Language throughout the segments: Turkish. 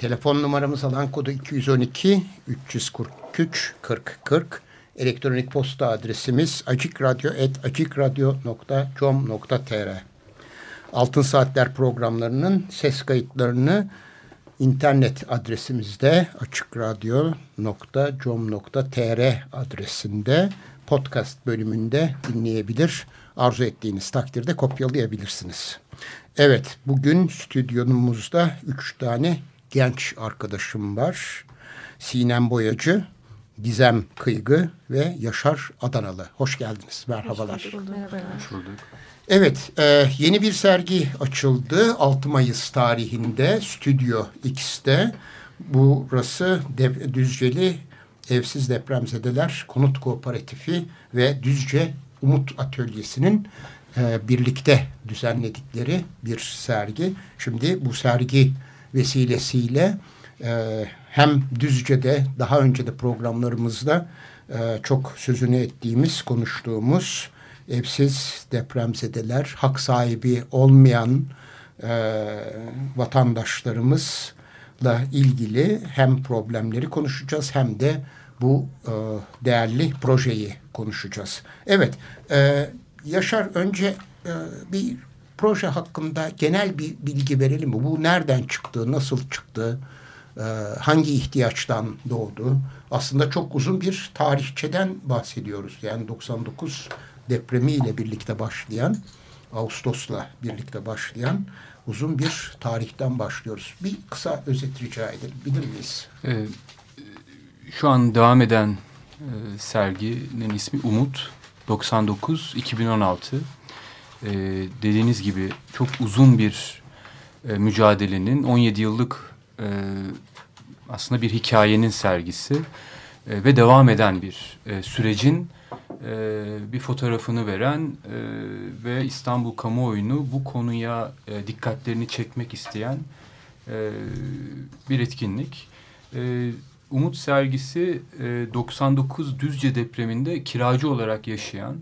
Telefon numaramız alan kodu 212 343 40 40. Elektronik posta adresimiz acikradyo.com.tr Altın Saatler programlarının ses kayıtlarını internet adresimizde açikradyo.com.tr adresinde podcast bölümünde dinleyebilir. Arzu ettiğiniz takdirde kopyalayabilirsiniz. Evet, bugün stüdyomuzda üç tane genç arkadaşım var. Sinem Boyacı, Gizem Kıygı ve Yaşar Adanalı. Hoş geldiniz. Merhabalar. Hoş bulduk. Hoş bulduk. Evet, e, yeni bir sergi açıldı 6 Mayıs tarihinde Stüdyo X'te. Burası Düzceli Evsiz Depremzedeler Konut Kooperatifi ve Düzce Umut Atölyesi'nin e, birlikte düzenledikleri bir sergi. Şimdi bu sergi vesilesiyle e, hem Düzce'de daha önce de programlarımızda e, çok sözünü ettiğimiz, konuştuğumuz evsiz depremzedeler, hak sahibi olmayan e, vatandaşlarımızla ilgili hem problemleri konuşacağız hem de bu e, değerli projeyi konuşacağız. Evet, e, Yaşar önce e, bir proje hakkında genel bir bilgi verelim mi? Bu nereden çıktı, nasıl çıktı, e, hangi ihtiyaçtan doğdu? Aslında çok uzun bir tarihçeden bahsediyoruz. Yani 99 depremiyle birlikte başlayan, Ağustos'la birlikte başlayan uzun bir tarihten başlıyoruz. Bir kısa özet rica edebilir miyiz? Ee, şu an devam eden e, serginin ismi Umut 99-2016. E, dediğiniz gibi çok uzun bir e, mücadelenin 17 yıllık e, aslında bir hikayenin sergisi e, ve devam eden bir e, sürecin e, bir fotoğrafını veren e, ve İstanbul kamuoyunu bu konuya e, dikkatlerini çekmek isteyen e, bir etkinlik. E, Umut sergisi e, 99 Düzce depreminde kiracı olarak yaşayan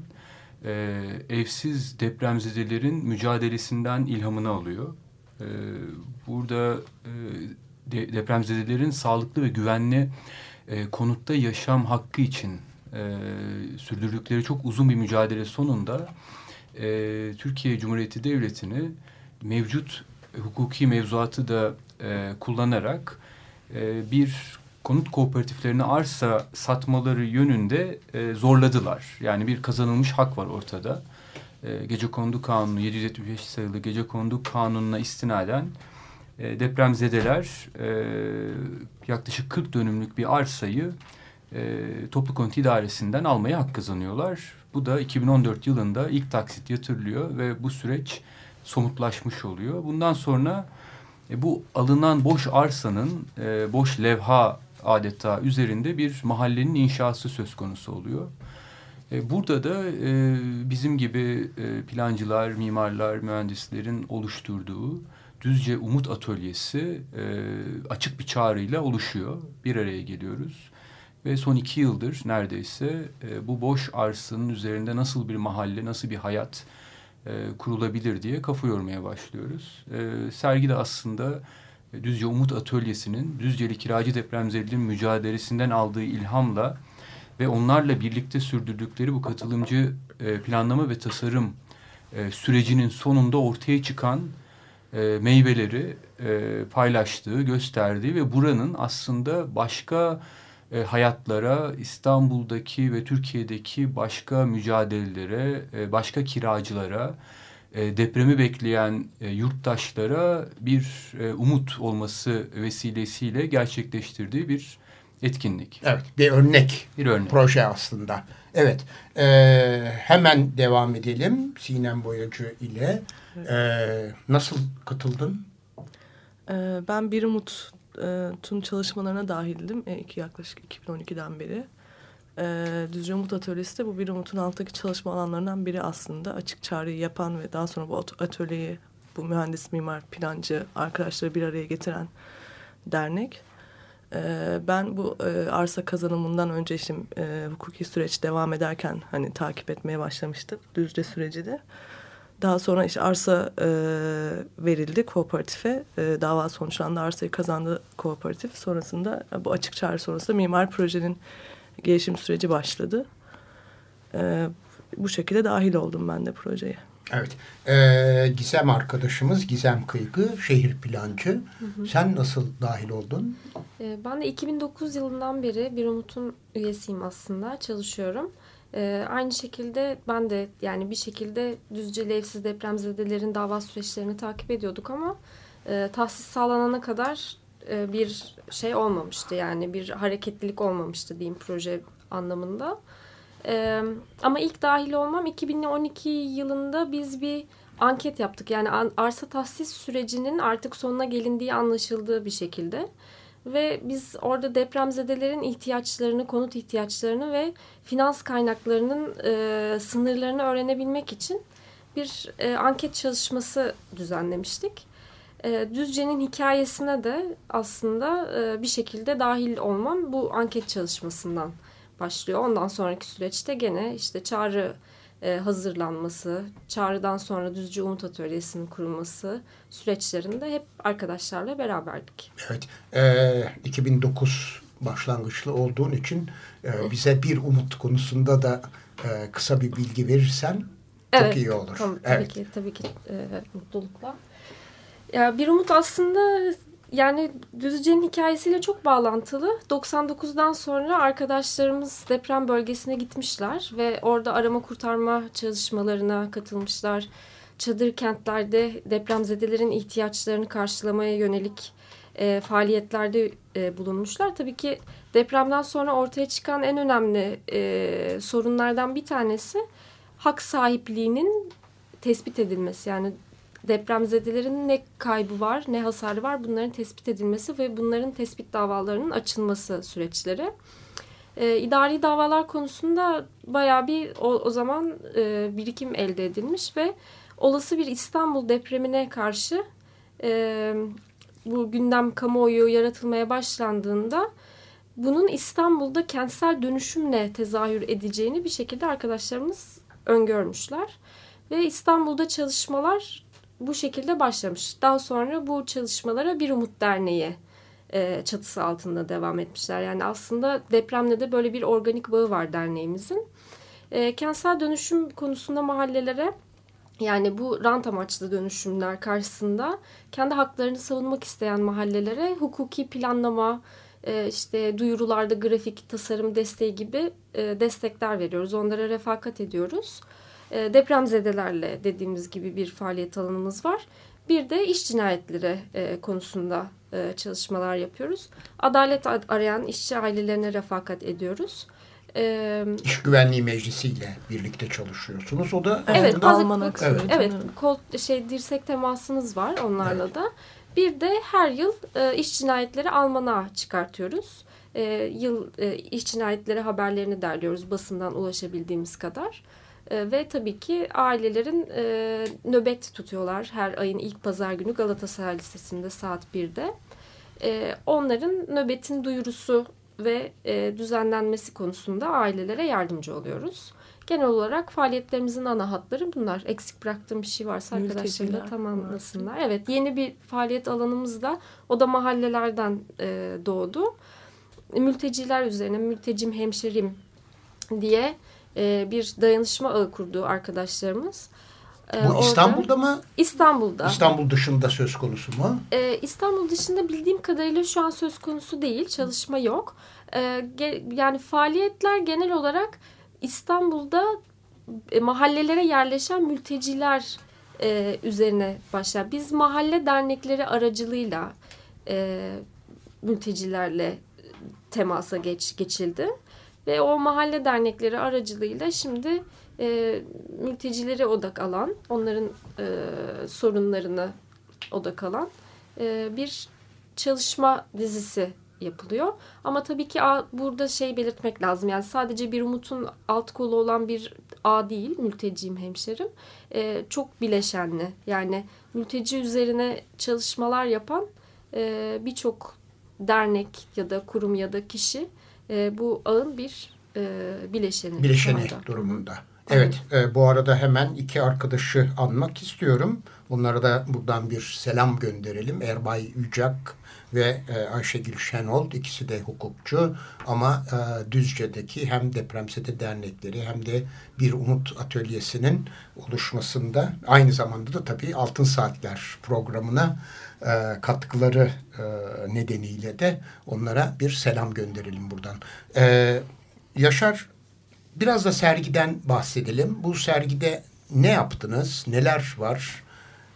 e, evsiz depremzedelerin mücadelesinden ilhamını alıyor. E, burada e, de, depremzedelerin sağlıklı ve güvenli e, konutta yaşam hakkı için e, sürdürdükleri çok uzun bir mücadele sonunda e, Türkiye Cumhuriyeti Devleti'ni mevcut hukuki mevzuatı da e, kullanarak e, bir konut kooperatiflerine arsa satmaları yönünde e, zorladılar. Yani bir kazanılmış hak var ortada. E, Gece Kondu Kanunu 775 sayılı Gece Kondu Kanunu'na istinaden e, depremzedeler e, yaklaşık 40 dönümlük bir arsayı e, toplu konut idaresinden almaya hak kazanıyorlar. Bu da 2014 yılında ilk taksit yatırılıyor ve bu süreç somutlaşmış oluyor. Bundan sonra e, bu alınan boş arsanın e, boş levha adeta üzerinde bir mahallenin inşası söz konusu oluyor. E, burada da e, bizim gibi e, plancılar, mimarlar, mühendislerin oluşturduğu Düzce Umut Atölyesi açık bir çağrıyla oluşuyor. Bir araya geliyoruz. Ve son iki yıldır neredeyse bu boş arsanın üzerinde nasıl bir mahalle, nasıl bir hayat kurulabilir diye kafa yormaya başlıyoruz. Sergi de aslında Düzce Umut Atölyesi'nin Düzceli kiracı depremzedelerin mücadelesinden aldığı ilhamla ve onlarla birlikte sürdürdükleri bu katılımcı e, planlama ve tasarım e, sürecinin sonunda ortaya çıkan e, meyveleri e, paylaştığı, gösterdiği ve buranın aslında başka e, hayatlara, İstanbul'daki ve Türkiye'deki başka mücadelelere, e, başka kiracılara, e, depremi bekleyen e, yurttaşlara bir e, umut olması vesilesiyle gerçekleştirdiği bir etkinlik. Evet, bir örnek. Bir örnek. Proje aslında. Evet, e, hemen devam edelim Sinem Boyacı ile. E, nasıl katıldın? Ben Bir Umut'un çalışmalarına dahildim e, iki, yaklaşık 2012'den beri. Ee, Düzce Umut Atölyesi de bu Bir Umut'un alttaki çalışma alanlarından biri aslında. Açık çağrıyı yapan ve daha sonra bu atölyeyi bu mühendis, mimar, plancı arkadaşları bir araya getiren dernek. Ee, ben bu e, arsa kazanımından önce işte e, hukuki süreç devam ederken hani takip etmeye başlamıştım Düzce süreci de. Daha sonra işte arsa e, verildi kooperatife. E, dava sonuçlandı arsayı kazandı kooperatif. Sonrasında bu açık çağrı sonrasında mimar projenin gelişim süreci başladı. E, bu şekilde dahil oldum ben de projeye. Evet. Ee, Gizem arkadaşımız Gizem Kıygı, şehir plancı. Hı hı. Sen nasıl dahil oldun? Ee, ben de 2009 yılından beri Bir Umut'un üyesiyim aslında. Çalışıyorum. Ee, aynı şekilde ben de yani bir şekilde Düzceli evsiz depremzedelerin dava süreçlerini takip ediyorduk ama e, tahsis sağlanana kadar e, bir şey olmamıştı. Yani bir hareketlilik olmamıştı diyeyim proje anlamında. Ee, ama ilk dahil olmam 2012 yılında biz bir anket yaptık. Yani arsa tahsis sürecinin artık sonuna gelindiği anlaşıldığı bir şekilde. Ve biz orada depremzedelerin ihtiyaçlarını, konut ihtiyaçlarını ve finans kaynaklarının e, sınırlarını öğrenebilmek için bir e, anket çalışması düzenlemiştik. E, Düzce'nin hikayesine de aslında e, bir şekilde dahil olmam bu anket çalışmasından başlıyor. Ondan sonraki süreçte gene işte çağrı e, hazırlanması, çağrıdan sonra Düzce Umut Atölyesi'nin kurulması süreçlerinde hep arkadaşlarla beraberdik. Evet, e, 2009 başlangıçlı olduğun için e, bize bir umut konusunda da e, kısa bir bilgi verirsen çok evet, iyi olur. Tabii, tabii evet. ki, tabii ki e, mutlulukla. Ya bir umut aslında yani Düzce'nin hikayesiyle çok bağlantılı. 99'dan sonra arkadaşlarımız deprem bölgesine gitmişler ve orada arama kurtarma çalışmalarına katılmışlar. Çadır kentlerde depremzedelerin ihtiyaçlarını karşılamaya yönelik e, faaliyetlerde e, bulunmuşlar. Tabii ki depremden sonra ortaya çıkan en önemli e, sorunlardan bir tanesi hak sahipliğinin tespit edilmesi. Yani depremzedelerin ne kaybı var ne hasarı var bunların tespit edilmesi ve bunların tespit davalarının açılması süreçleri. E, idari davalar konusunda bayağı bir o, o zaman e, birikim elde edilmiş ve olası bir İstanbul depremine karşı e, bu gündem kamuoyu yaratılmaya başlandığında bunun İstanbul'da kentsel dönüşümle tezahür edeceğini bir şekilde arkadaşlarımız öngörmüşler. Ve İstanbul'da çalışmalar bu şekilde başlamış. Daha sonra bu çalışmalara Bir Umut Derneği e, çatısı altında devam etmişler. Yani aslında depremle de böyle bir organik bağı var derneğimizin. E, kentsel dönüşüm konusunda mahallelere yani bu rant amaçlı dönüşümler karşısında kendi haklarını savunmak isteyen mahallelere hukuki planlama, e, işte duyurularda grafik tasarım desteği gibi e, destekler veriyoruz. Onlara refakat ediyoruz. E, depremzedelerle dediğimiz gibi bir faaliyet alanımız var. Bir de iş cinayetleri e, konusunda e, çalışmalar yapıyoruz. Adalet arayan işçi ailelerine refakat ediyoruz. Ee, İş Güvenliği Meclisi ile birlikte çalışıyorsunuz. O da evet, evet, evet, evet kol şey dirsek temasımız var onlarla evet. da. Bir de her yıl e, iş cinayetleri almana çıkartıyoruz. E, yıl e, iş cinayetleri haberlerini derliyoruz basından ulaşabildiğimiz kadar. E, ve tabii ki ailelerin e, nöbet tutuyorlar her ayın ilk pazar günü Galatasaray Lisesi'nde saat 1'de. E, onların nöbetin duyurusu ve e, düzenlenmesi konusunda ailelere yardımcı oluyoruz. Genel olarak faaliyetlerimizin ana hatları bunlar. Eksik bıraktığım bir şey varsa arkadaşlarım da tamamlasınlar. Var. Evet yeni bir faaliyet alanımız da o da mahallelerden e, doğdu. Mülteciler üzerine mültecim hemşerim diye e, bir dayanışma ağı kurdu arkadaşlarımız. E, Bu İstanbul'da mı? İstanbul'da. İstanbul dışında söz konusu mu? Ee, İstanbul dışında bildiğim kadarıyla şu an söz konusu değil. Çalışma yok. Ge, yani faaliyetler genel olarak İstanbul'da e, mahallelere yerleşen mülteciler e, üzerine başlar. Biz mahalle dernekleri aracılığıyla e, mültecilerle temasa geç, geçildi. Ve o mahalle dernekleri aracılığıyla şimdi e, mültecilere odak alan, onların e, sorunlarını odak alan e, bir çalışma dizisi yapılıyor. Ama tabii ki burada şey belirtmek lazım. Yani sadece bir umutun alt kolu olan bir ağ değil mülteciyim hemşerim. E, çok bileşenli. Yani mülteci üzerine çalışmalar yapan e, birçok dernek ya da kurum ya da kişi e, bu ağın bir e, bileşeni. Bileşeni durumunda. Evet, e, bu arada hemen iki arkadaşı anmak istiyorum. Bunlara da buradan bir selam gönderelim. Erbay Yücak ve e, Ayşegül Şenol ikisi de hukukçu ama e, Düzce'deki hem depremzede dernekleri hem de bir umut atölyesinin oluşmasında aynı zamanda da tabii Altın Saatler programına e, katkıları e, nedeniyle de onlara bir selam gönderelim buradan. E, Yaşar biraz da sergiden bahsedelim. Bu sergide ne yaptınız? Neler var?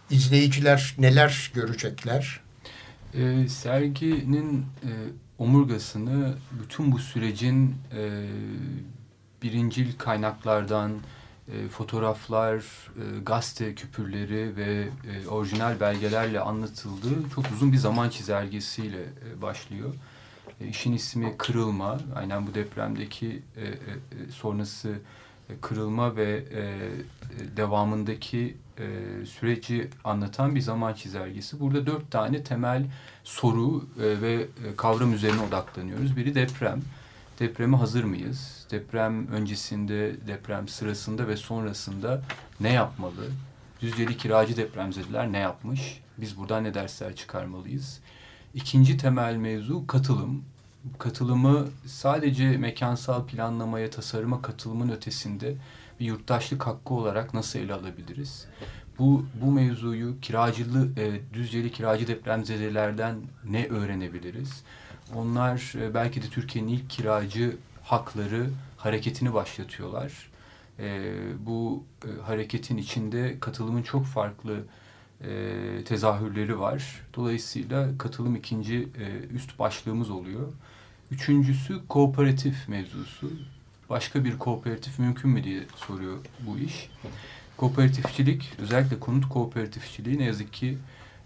İzleyiciler neler görecekler? E, serginin e, omurgasını bütün bu sürecin e, birincil kaynaklardan e, fotoğraflar, e, gazete küpürleri ve e, orijinal belgelerle anlatıldığı çok uzun bir zaman çizelgesiyle e, başlıyor. E, işin ismi Kırılma. Aynen bu depremdeki e, e, e sonrası e, kırılma ve e, e, devamındaki e, süreci anlatan bir zaman çizelgesi. Burada dört tane temel soru e, ve e, kavram üzerine odaklanıyoruz. Biri deprem. Depreme hazır mıyız? Deprem öncesinde, deprem sırasında ve sonrasında ne yapmalı? Düzceli kiracı depremzediler ne yapmış? Biz buradan ne dersler çıkarmalıyız? İkinci temel mevzu katılım. Katılımı sadece mekansal planlamaya, tasarıma katılımın ötesinde bir yurttaşlık hakkı olarak nasıl ele alabiliriz? Bu, bu mevzuyu kiracılı, e, Düzceli kiracı depremzedelerden ne öğrenebiliriz? Onlar e, belki de Türkiye'nin ilk kiracı hakları hareketini başlatıyorlar. E, bu e, hareketin içinde katılımın çok farklı e, tezahürleri var. Dolayısıyla katılım ikinci e, üst başlığımız oluyor. Üçüncüsü kooperatif mevzusu. Başka bir kooperatif mümkün mü diye soruyor bu iş. Kooperatifçilik, özellikle konut kooperatifçiliği ne yazık ki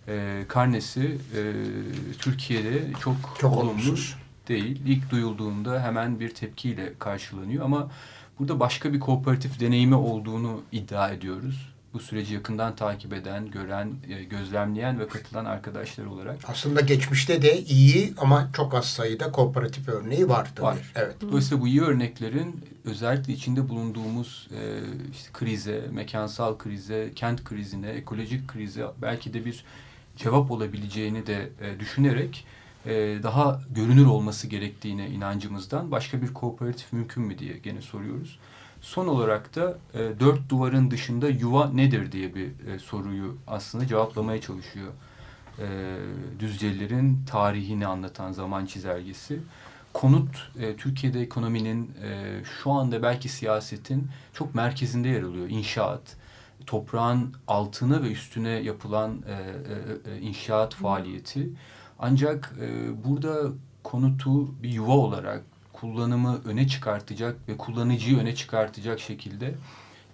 e, karnesi e, Türkiye'de çok, çok olumlu olumsuz. Değil. İlk duyulduğunda hemen bir tepkiyle karşılanıyor ama burada başka bir kooperatif deneyimi olduğunu iddia ediyoruz bu süreci yakından takip eden, gören, e, gözlemleyen ve katılan arkadaşlar olarak. Aslında geçmişte de iyi ama çok az sayıda kooperatif örneği var tabii. Var. Evet. Dolayısıyla bu iyi örneklerin özellikle içinde bulunduğumuz e, işte krize, mekansal krize, kent krizine, ekolojik krize belki de bir cevap olabileceğini de e, düşünerek daha görünür olması gerektiğine inancımızdan başka bir kooperatif mümkün mü diye gene soruyoruz. Son olarak da e, dört duvarın dışında yuva nedir diye bir e, soruyu aslında cevaplamaya çalışıyor. E, Düzcelilerin tarihini anlatan zaman çizelgesi. Konut e, Türkiye'de ekonominin e, şu anda belki siyasetin çok merkezinde yer alıyor. İnşaat, toprağın altına ve üstüne yapılan e, e, e inşaat faaliyeti. Ancak e, burada konutu bir yuva olarak kullanımı öne çıkartacak ve kullanıcıyı öne çıkartacak şekilde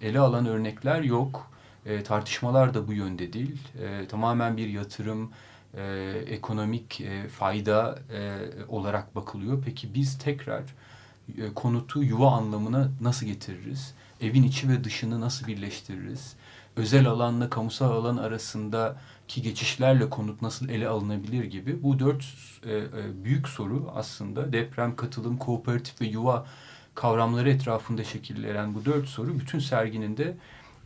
ele alan örnekler yok. E, tartışmalar da bu yönde değil. E, tamamen bir yatırım, e, ekonomik e, fayda e, olarak bakılıyor. Peki biz tekrar e, konutu yuva anlamına nasıl getiririz? Evin içi ve dışını nasıl birleştiririz? Özel alanla kamusal alan arasında ki geçişlerle konut nasıl ele alınabilir gibi bu dört e, e, büyük soru aslında deprem, katılım, kooperatif ve yuva kavramları etrafında şekillenen bu dört soru bütün serginin de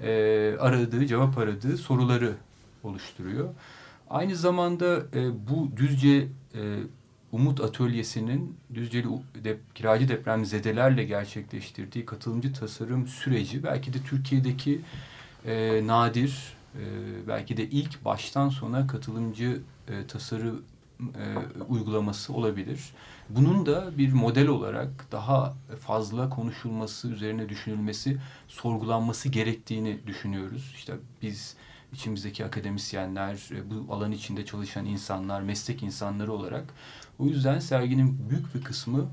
e, aradığı, cevap aradığı soruları oluşturuyor. Aynı zamanda e, bu Düzce e, Umut Atölyesi'nin Düzceli dep kiracı depremzedelerle gerçekleştirdiği katılımcı tasarım süreci belki de Türkiye'deki e, nadir e, belki de ilk baştan sona katılımcı e, tasarı e, uygulaması olabilir. Bunun da bir model olarak daha fazla konuşulması, üzerine düşünülmesi, sorgulanması gerektiğini düşünüyoruz. İşte biz içimizdeki akademisyenler, e, bu alan içinde çalışan insanlar, meslek insanları olarak. O yüzden serginin büyük bir kısmı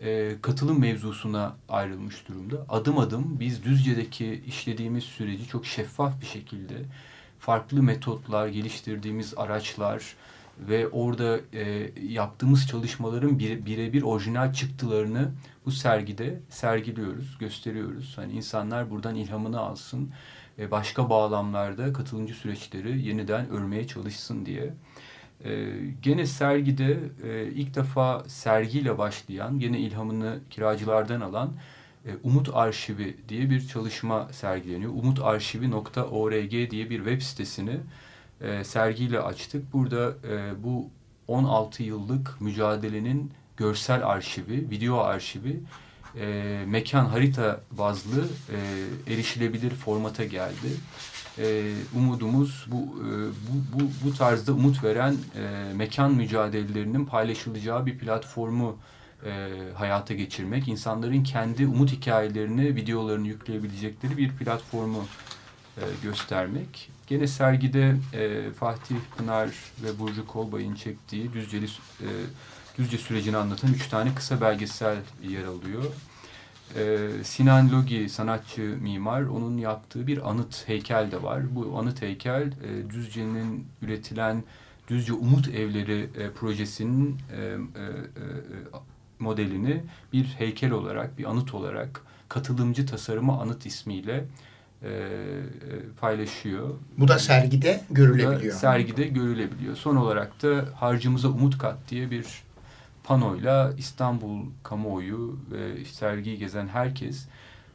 e, katılım mevzusuna ayrılmış durumda. Adım adım biz Düzce'deki işlediğimiz süreci çok şeffaf bir şekilde farklı metotlar, geliştirdiğimiz araçlar, ve orada e, yaptığımız çalışmaların birebir bir orijinal çıktılarını bu sergide sergiliyoruz, gösteriyoruz. Hani insanlar buradan ilhamını alsın, e, başka bağlamlarda katılımcı süreçleri yeniden örmeye çalışsın diye. E, gene sergide e, ilk defa sergiyle başlayan, gene ilhamını kiracılardan alan e, Umut Arşivi diye bir çalışma sergileniyor. umutarşivi.org diye bir web sitesini e, sergiyle açtık. Burada e, bu 16 yıllık mücadelenin görsel arşivi, video arşivi e, mekan harita bazlı e, erişilebilir formata geldi. E, umudumuz bu, e, bu, bu, bu tarzda umut veren e, mekan mücadelelerinin paylaşılacağı bir platformu e, hayata geçirmek. insanların kendi umut hikayelerini, videolarını yükleyebilecekleri bir platformu e, göstermek. Gene sergide e, Fatih Pınar ve Burcu Kolbay'ın çektiği Düzceli, e, Düzce sürecini anlatan üç tane kısa belgesel yer alıyor. E, Sinan Logi sanatçı mimar, onun yaptığı bir anıt heykel de var. Bu anıt heykel e, Düzce'nin üretilen Düzce Umut Evleri e, projesinin e, modelini bir heykel olarak, bir anıt olarak katılımcı tasarımı anıt ismiyle e, paylaşıyor. Bu da sergide görülebiliyor. Bu da sergide görülebiliyor. Son olarak da Harcımıza Umut Kat diye bir panoyla İstanbul kamuoyu ve sergiyi gezen herkes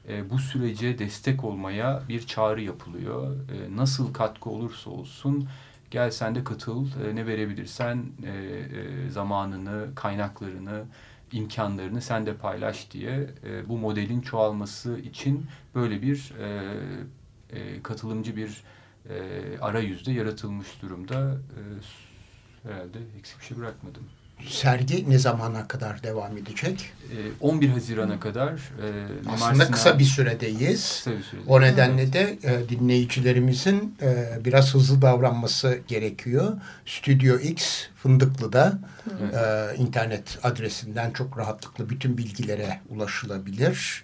e, bu sürece destek olmaya bir çağrı yapılıyor. E, nasıl katkı olursa olsun gel sen de katıl, e, ne verebilirsen e, e, zamanını, kaynaklarını, imkanlarını sen de paylaş diye e, bu modelin çoğalması için böyle bir e, e, katılımcı bir e, arayüzde yaratılmış durumda. E, herhalde eksik bir şey bırakmadım. Sergi ne zamana kadar devam edecek? 11 Haziran'a kadar. E, Aslında kısa bir süredeyiz. Kısa bir sürede. O nedenle de e, dinleyicilerimizin e, biraz hızlı davranması gerekiyor. Stüdyo X Fındıklı'da evet. internet adresinden çok rahatlıkla bütün bilgilere ulaşılabilir.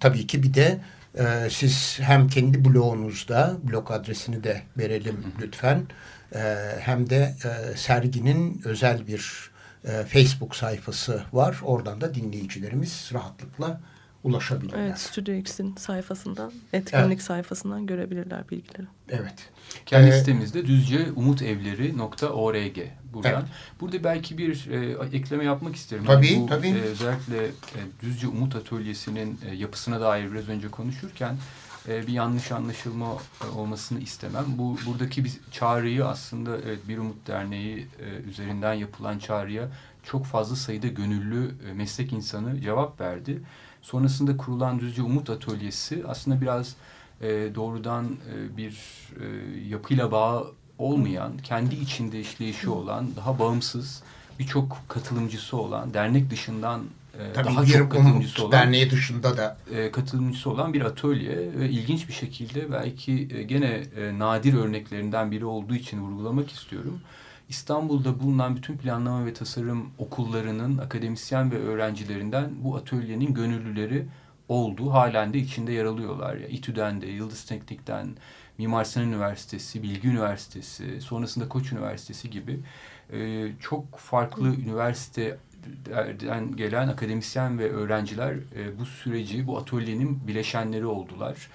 Tabii ki bir de siz hem kendi blogunuzda, blog adresini de verelim lütfen. Hem de serginin özel bir e, Facebook sayfası var. Oradan da dinleyicilerimiz rahatlıkla ulaşabilirler. Evet, Studio X'in sayfasından, etkinlik evet. sayfasından görebilirler bilgileri. Evet. Kendi ee, sitemizde düzceumutevleri.org buradan. Evet. Burada belki bir e, ekleme yapmak isterim. Tabii, yani bu, tabii. E, özellikle e, Düzce Umut Atölyesi'nin e, yapısına dair biraz önce konuşurken e, bir yanlış anlaşılma e, olmasını istemem. Bu buradaki bir çağrıyı aslında evet Bir Umut Derneği e, üzerinden yapılan çağrıya çok fazla sayıda gönüllü meslek insanı cevap verdi. Sonrasında kurulan Düzce Umut Atölyesi aslında biraz doğrudan bir yapıyla bağ olmayan, kendi içinde işleyişi olan, daha bağımsız, birçok katılımcısı olan, dernek dışından Tabii daha çok katılımcısı olan derneği dışında da e, katılımcısı olan bir atölye ve ilginç bir şekilde belki e, gene e, nadir örneklerinden biri olduğu için vurgulamak istiyorum. İstanbul'da bulunan bütün planlama ve tasarım okullarının akademisyen ve öğrencilerinden bu atölyenin gönüllüleri oldu. Halen de içinde yer alıyorlar. Ya. İTÜ'den de, Yıldız Teknik'ten, Mimar Sinan Üniversitesi, Bilgi Üniversitesi, sonrasında Koç Üniversitesi gibi e, çok farklı üniversite gelen akademisyen ve öğrenciler e, bu süreci, bu atölyenin bileşenleri oldular.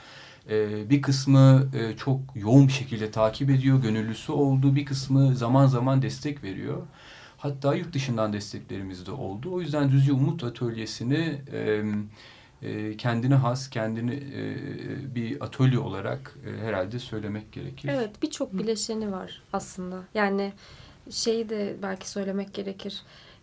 E, bir kısmı e, çok yoğun bir şekilde takip ediyor, gönüllüsü oldu. Bir kısmı zaman zaman destek veriyor. Hatta yurt dışından desteklerimiz de oldu. O yüzden Düzce Umut Atölyesi'ni kendine has, kendini bir atölye olarak herhalde söylemek gerekir. Evet, birçok bileşeni var aslında. Yani şeyi de belki söylemek gerekir.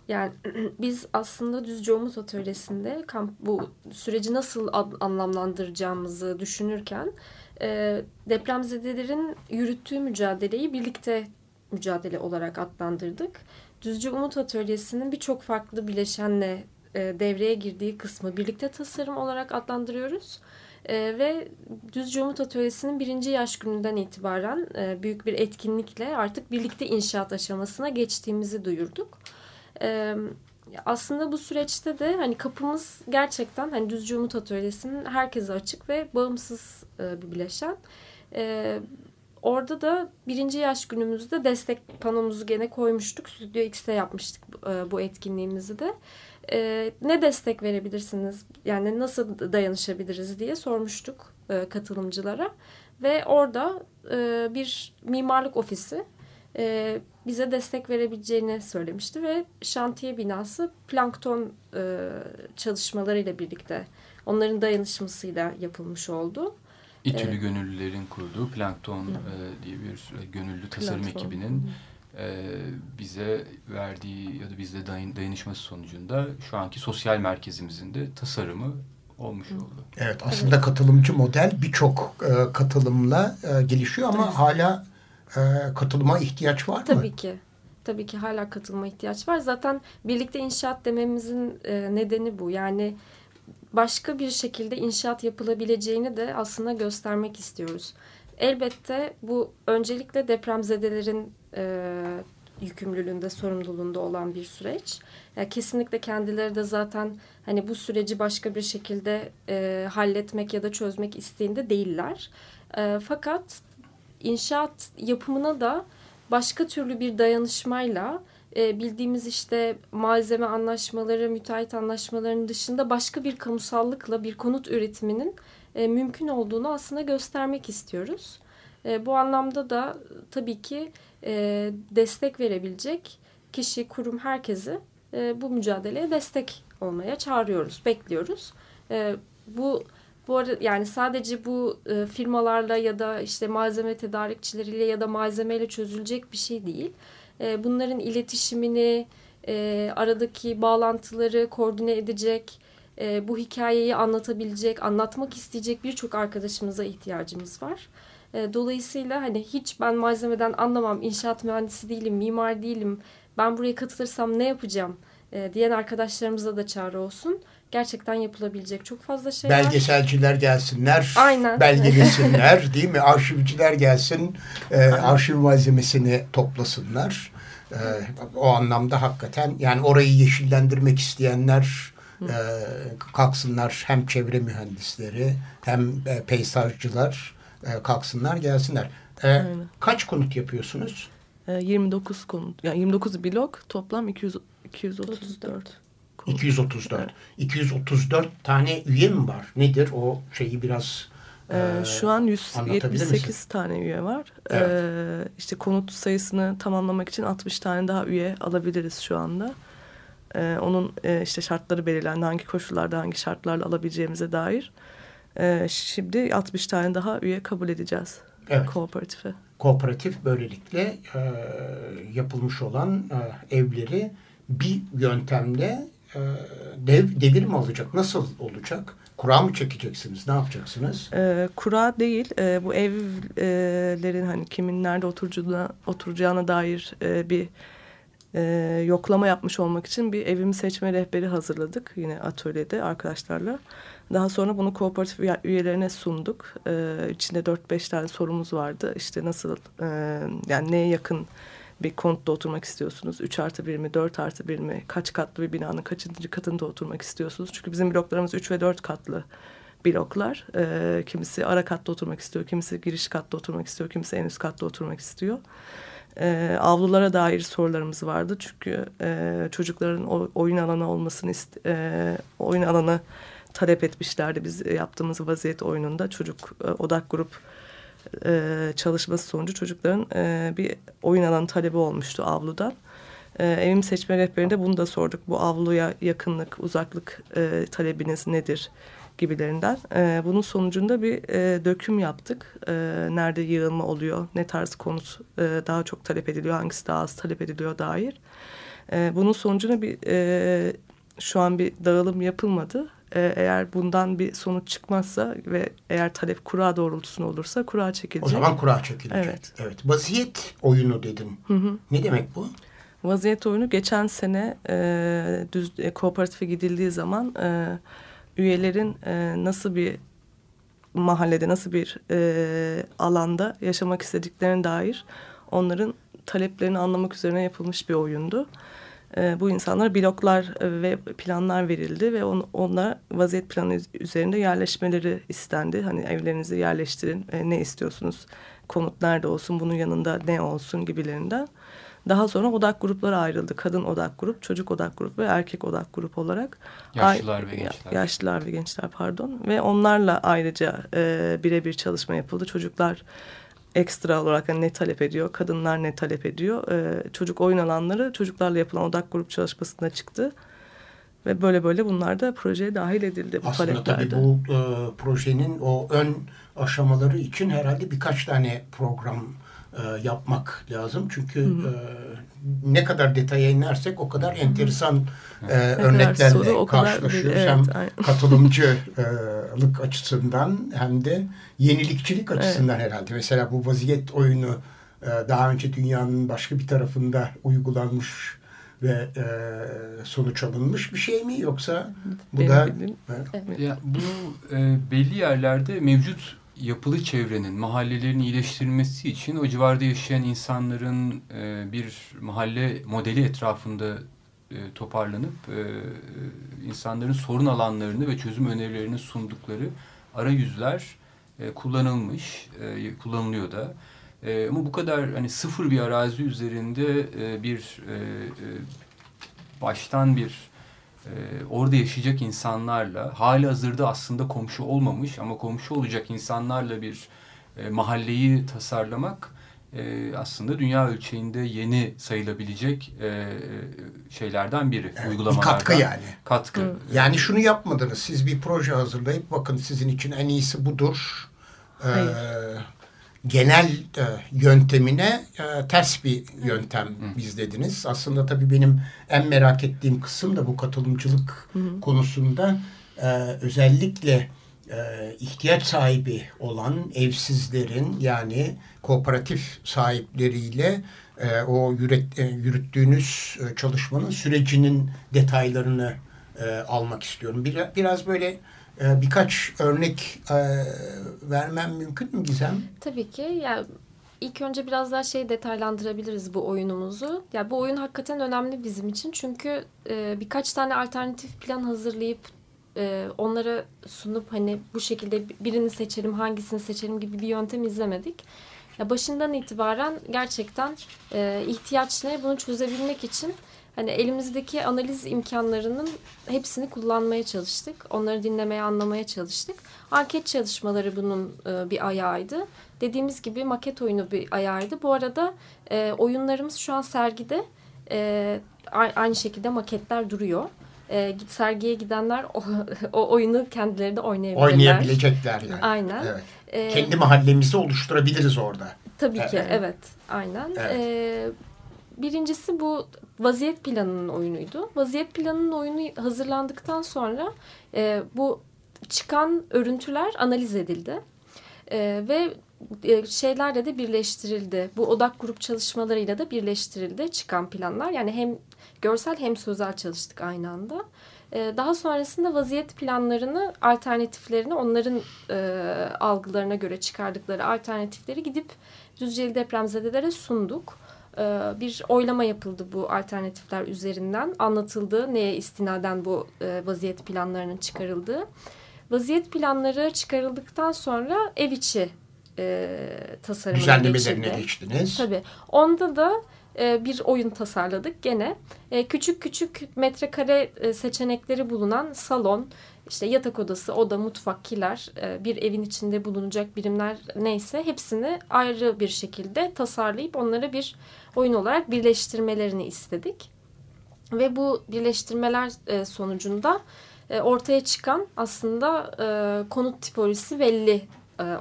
Yani biz aslında Düzce Umut Atölyesi'nde kamp, bu süreci nasıl anlamlandıracağımızı düşünürken e, depremzedelerin yürüttüğü mücadeleyi birlikte mücadele olarak adlandırdık. Düzce Umut Atölyesi'nin birçok farklı bileşenle e, devreye girdiği kısmı birlikte tasarım olarak adlandırıyoruz. E, ve Düzce Umut Atölyesi'nin birinci yaş gününden itibaren e, büyük bir etkinlikle artık birlikte inşaat aşamasına geçtiğimizi duyurduk. E, aslında bu süreçte de hani kapımız gerçekten hani Düzce Umut Atölyesi'nin herkese açık ve bağımsız e, bir bileşen. E, orada da birinci yaş günümüzde destek panomuzu gene koymuştuk. Stüdyo X'te yapmıştık e, bu etkinliğimizi de. E, ne destek verebilirsiniz? Yani nasıl dayanışabiliriz diye sormuştuk e, katılımcılara. Ve orada e, bir mimarlık ofisi e, bize destek verebileceğini söylemişti ve şantiye binası plankton e, çalışmalarıyla birlikte onların dayanışmasıyla yapılmış oldu. İTÜ'lü evet. gönüllülerin kurduğu Plankton e, diye bir gönüllü tasarım Plankton. ekibinin e, bize verdiği ya da bizde dayan, dayanışması sonucunda şu anki sosyal merkezimizin de tasarımı olmuş oldu. Evet aslında evet. katılımcı model birçok e, katılımla e, gelişiyor ama evet. hala e, katılıma ihtiyaç var Tabii mı? Tabii ki. Tabii ki hala katılıma ihtiyaç var. Zaten birlikte inşaat dememizin e, nedeni bu. Yani başka bir şekilde inşaat yapılabileceğini de aslında göstermek istiyoruz. Elbette bu öncelikle depremzedelerin e, yükümlülüğünde, sorumluluğunda olan bir süreç. Yani kesinlikle kendileri de zaten hani bu süreci başka bir şekilde e, halletmek ya da çözmek isteğinde değiller. E, fakat inşaat yapımına da başka türlü bir dayanışmayla e, bildiğimiz işte malzeme anlaşmaları, müteahhit anlaşmalarının dışında başka bir kamusallıkla bir konut üretiminin e, mümkün olduğunu aslında göstermek istiyoruz. E, bu anlamda da tabii ki destek verebilecek kişi, kurum, herkesi bu mücadeleye destek olmaya çağırıyoruz, bekliyoruz. Bu bu arada yani sadece bu e, firmalarla ya da işte malzeme tedarikçileriyle ya da malzemeyle çözülecek bir şey değil. E, bunların iletişimini, e, aradaki bağlantıları koordine edecek, e, bu hikayeyi anlatabilecek, anlatmak isteyecek birçok arkadaşımıza ihtiyacımız var. E, dolayısıyla hani hiç ben malzemeden anlamam, inşaat mühendisi değilim, mimar değilim, ben buraya katılırsam ne yapacağım e, diyen arkadaşlarımıza da çağrı olsun. Gerçekten yapılabilecek çok fazla şey var. Belgeselciler gelsinler, Aynen. belgelesinler değil mi? Arşivciler gelsin, e, arşiv malzemesini toplasınlar. E, o anlamda hakikaten yani orayı yeşillendirmek isteyenler e, kalksınlar hem çevre mühendisleri hem e, peyzajcılar e, kalksınlar gelsinler. E, kaç konut yapıyorsunuz? E, 29 konut. Yani 29 blok toplam 200 234. 234. Evet. 234 tane üye mi var? Nedir o şeyi biraz ee, şu an 178 tane üye var. Evet. Ee, işte konut sayısını tamamlamak için 60 tane daha üye alabiliriz şu anda. Ee, onun e, işte şartları belirlendi. Hangi koşullarda, hangi şartlarla alabileceğimize dair. Ee, şimdi 60 tane daha üye kabul edeceğiz. Evet. Kooperatife. Kooperatif böylelikle e, yapılmış olan e, evleri bir yöntemle e, dev, devir mi alacak? Nasıl olacak? Kura mı çekeceksiniz? Ne yapacaksınız? E, kura değil. E, bu evlerin hani kimin nerede oturacağına dair e, bir e, yoklama yapmış olmak için bir evimi seçme rehberi hazırladık. Yine atölyede arkadaşlarla. Daha sonra bunu kooperatif üyelerine sunduk. E, içinde 4-5 tane sorumuz vardı. İşte nasıl e, yani neye yakın bir konutta oturmak istiyorsunuz? 3 artı 1 mi, 4 artı 1 mi? Kaç katlı bir binanın kaçıncı katında oturmak istiyorsunuz? Çünkü bizim bloklarımız 3 ve 4 katlı bloklar. Ee, kimisi ara katta oturmak istiyor, kimisi giriş katta oturmak istiyor, kimisi en üst katta oturmak istiyor. Ee, avlulara dair sorularımız vardı. Çünkü e, çocukların o, oyun alanı olmasını, e, oyun alanı talep etmişlerdi biz yaptığımız vaziyet oyununda. Çocuk e, odak grup e, çalışması sonucu çocukların e, bir oyun alanı talebi olmuştu avludan. E, evim seçme rehberinde bunu da sorduk. Bu avluya yakınlık, uzaklık e, talebiniz nedir gibilerinden. E, bunun sonucunda bir e, döküm yaptık. E, nerede yığılma oluyor, ne tarz konut e, daha çok talep ediliyor, hangisi daha az talep ediliyor dair. E, bunun sonucunda bir e, şu an bir dağılım yapılmadı e, eğer bundan bir sonuç çıkmazsa ve eğer talep kura doğrultusunda olursa kura çekilecek. O zaman kura çekilecek. Evet. Evet. Vaziyet oyunu dedim. Hı hı. Ne demek bu? Vaziyet oyunu geçen sene e, düz e, kooperatife gidildiği zaman e, üyelerin e, nasıl bir mahallede nasıl bir e, alanda yaşamak istediklerine dair onların taleplerini anlamak üzerine yapılmış bir oyundu. E, bu insanlara bloklar e, ve planlar verildi ve on, onlar vaziyet planı üzerinde yerleşmeleri istendi. Hani evlerinizi yerleştirin, e, ne istiyorsunuz, konut nerede olsun, bunun yanında ne olsun gibilerinden. Daha sonra odak gruplara ayrıldı. Kadın odak grup, çocuk odak grup ve erkek odak grup olarak. Yaşlılar ve gençler. Yaşlılar ve gençler pardon. Ve onlarla ayrıca e, birebir çalışma yapıldı. Çocuklar ekstra olarak yani ne talep ediyor, kadınlar ne talep ediyor. E, çocuk oyun alanları çocuklarla yapılan odak grup çalışmasına çıktı. Ve böyle böyle bunlar da projeye dahil edildi bu Aslında tabii bu e, projenin o ön aşamaları için herhalde birkaç tane program yapmak lazım. Çünkü e, ne kadar detaya inersek o kadar enteresan e, örneklerle soru, karşılaşıyoruz. Kadar, evet, hem aynen. katılımcılık açısından hem de yenilikçilik açısından evet. herhalde. Mesela bu vaziyet oyunu e, daha önce dünyanın başka bir tarafında uygulanmış ve e, sonuç alınmış bir şey mi yoksa bu Benim da bildiğim, evet. ya bu e, belli yerlerde mevcut yapılı çevrenin, mahallelerin iyileştirilmesi için o civarda yaşayan insanların e, bir mahalle modeli etrafında e, toparlanıp e, insanların sorun alanlarını ve çözüm önerilerini sundukları arayüzler e, kullanılmış, e, kullanılıyor da. E, ama bu kadar hani sıfır bir arazi üzerinde e, bir e, e, baştan bir e, orada yaşayacak insanlarla hali hazırda aslında komşu olmamış ama komşu olacak insanlarla bir e, mahalleyi tasarlamak e, aslında dünya ölçeğinde yeni sayılabilecek e, şeylerden biri. Evet, uygulamalardan. Bir katkı yani. Katkı. Hı. Yani şunu yapmadınız. Siz bir proje hazırlayıp bakın sizin için en iyisi budur. Hayır. Ee, genel e, yöntemine e, ters bir yöntem Hı. izlediniz. Aslında tabii benim en merak ettiğim kısım da bu katılımcılık Hı. konusunda e, özellikle e, ihtiyaç sahibi olan evsizlerin yani kooperatif sahipleriyle e, o yürüt, e, yürüttüğünüz e, çalışmanın sürecinin detaylarını e, almak istiyorum. Bir, biraz böyle e, birkaç örnek e, vermem mümkün mü Gizem? Tabii ki. Yani ilk önce biraz daha şey detaylandırabiliriz bu oyunumuzu. Ya bu oyun hakikaten önemli bizim için. Çünkü e, birkaç tane alternatif plan hazırlayıp e, onlara sunup hani bu şekilde birini seçelim, hangisini seçelim gibi bir yöntem izlemedik. Ya başından itibaren gerçekten e, ihtiyaç ne bunu çözebilmek için hani elimizdeki analiz imkanlarının hepsini kullanmaya çalıştık. Onları dinlemeye, anlamaya çalıştık. Anket çalışmaları bunun e, bir ayağıydı. Dediğimiz gibi maket oyunu bir ayağıydı. Bu arada e, oyunlarımız şu an sergide e, aynı şekilde maketler duruyor. E, git sergiye gidenler o, o oyunu kendileri de oynayabilirler. Oynayabilecekler yani. Aynen. Evet. E, Kendi mahallemizi oluşturabiliriz orada. Tabii ki evet, evet aynen. Evet. E, birincisi bu vaziyet planının oyunuydu. Vaziyet planının oyunu hazırlandıktan sonra e, bu çıkan örüntüler analiz edildi. E, ve e, şeylerle de birleştirildi. Bu odak grup çalışmalarıyla da birleştirildi çıkan planlar. Yani hem görsel hem sözel çalıştık aynı anda. E, daha sonrasında vaziyet planlarını, alternatiflerini, onların e, algılarına göre çıkardıkları alternatifleri gidip Düzceli depremzedelere sunduk. E, bir oylama yapıldı bu alternatifler üzerinden. Anlatıldı neye istinaden bu e, vaziyet planlarının çıkarıldığı. Vaziyet planları çıkarıldıktan sonra ev içi e, tasarımına Düzenlemelerine geçtiniz. Tabii. Onda da e, bir oyun tasarladık gene. E, küçük küçük metrekare e, seçenekleri bulunan salon, işte yatak odası, oda, mutfak, kiler, e, bir evin içinde bulunacak birimler neyse hepsini ayrı bir şekilde tasarlayıp onları bir oyun olarak birleştirmelerini istedik. Ve bu birleştirmeler e, sonucunda e, ortaya çıkan aslında konut tipolojisi belli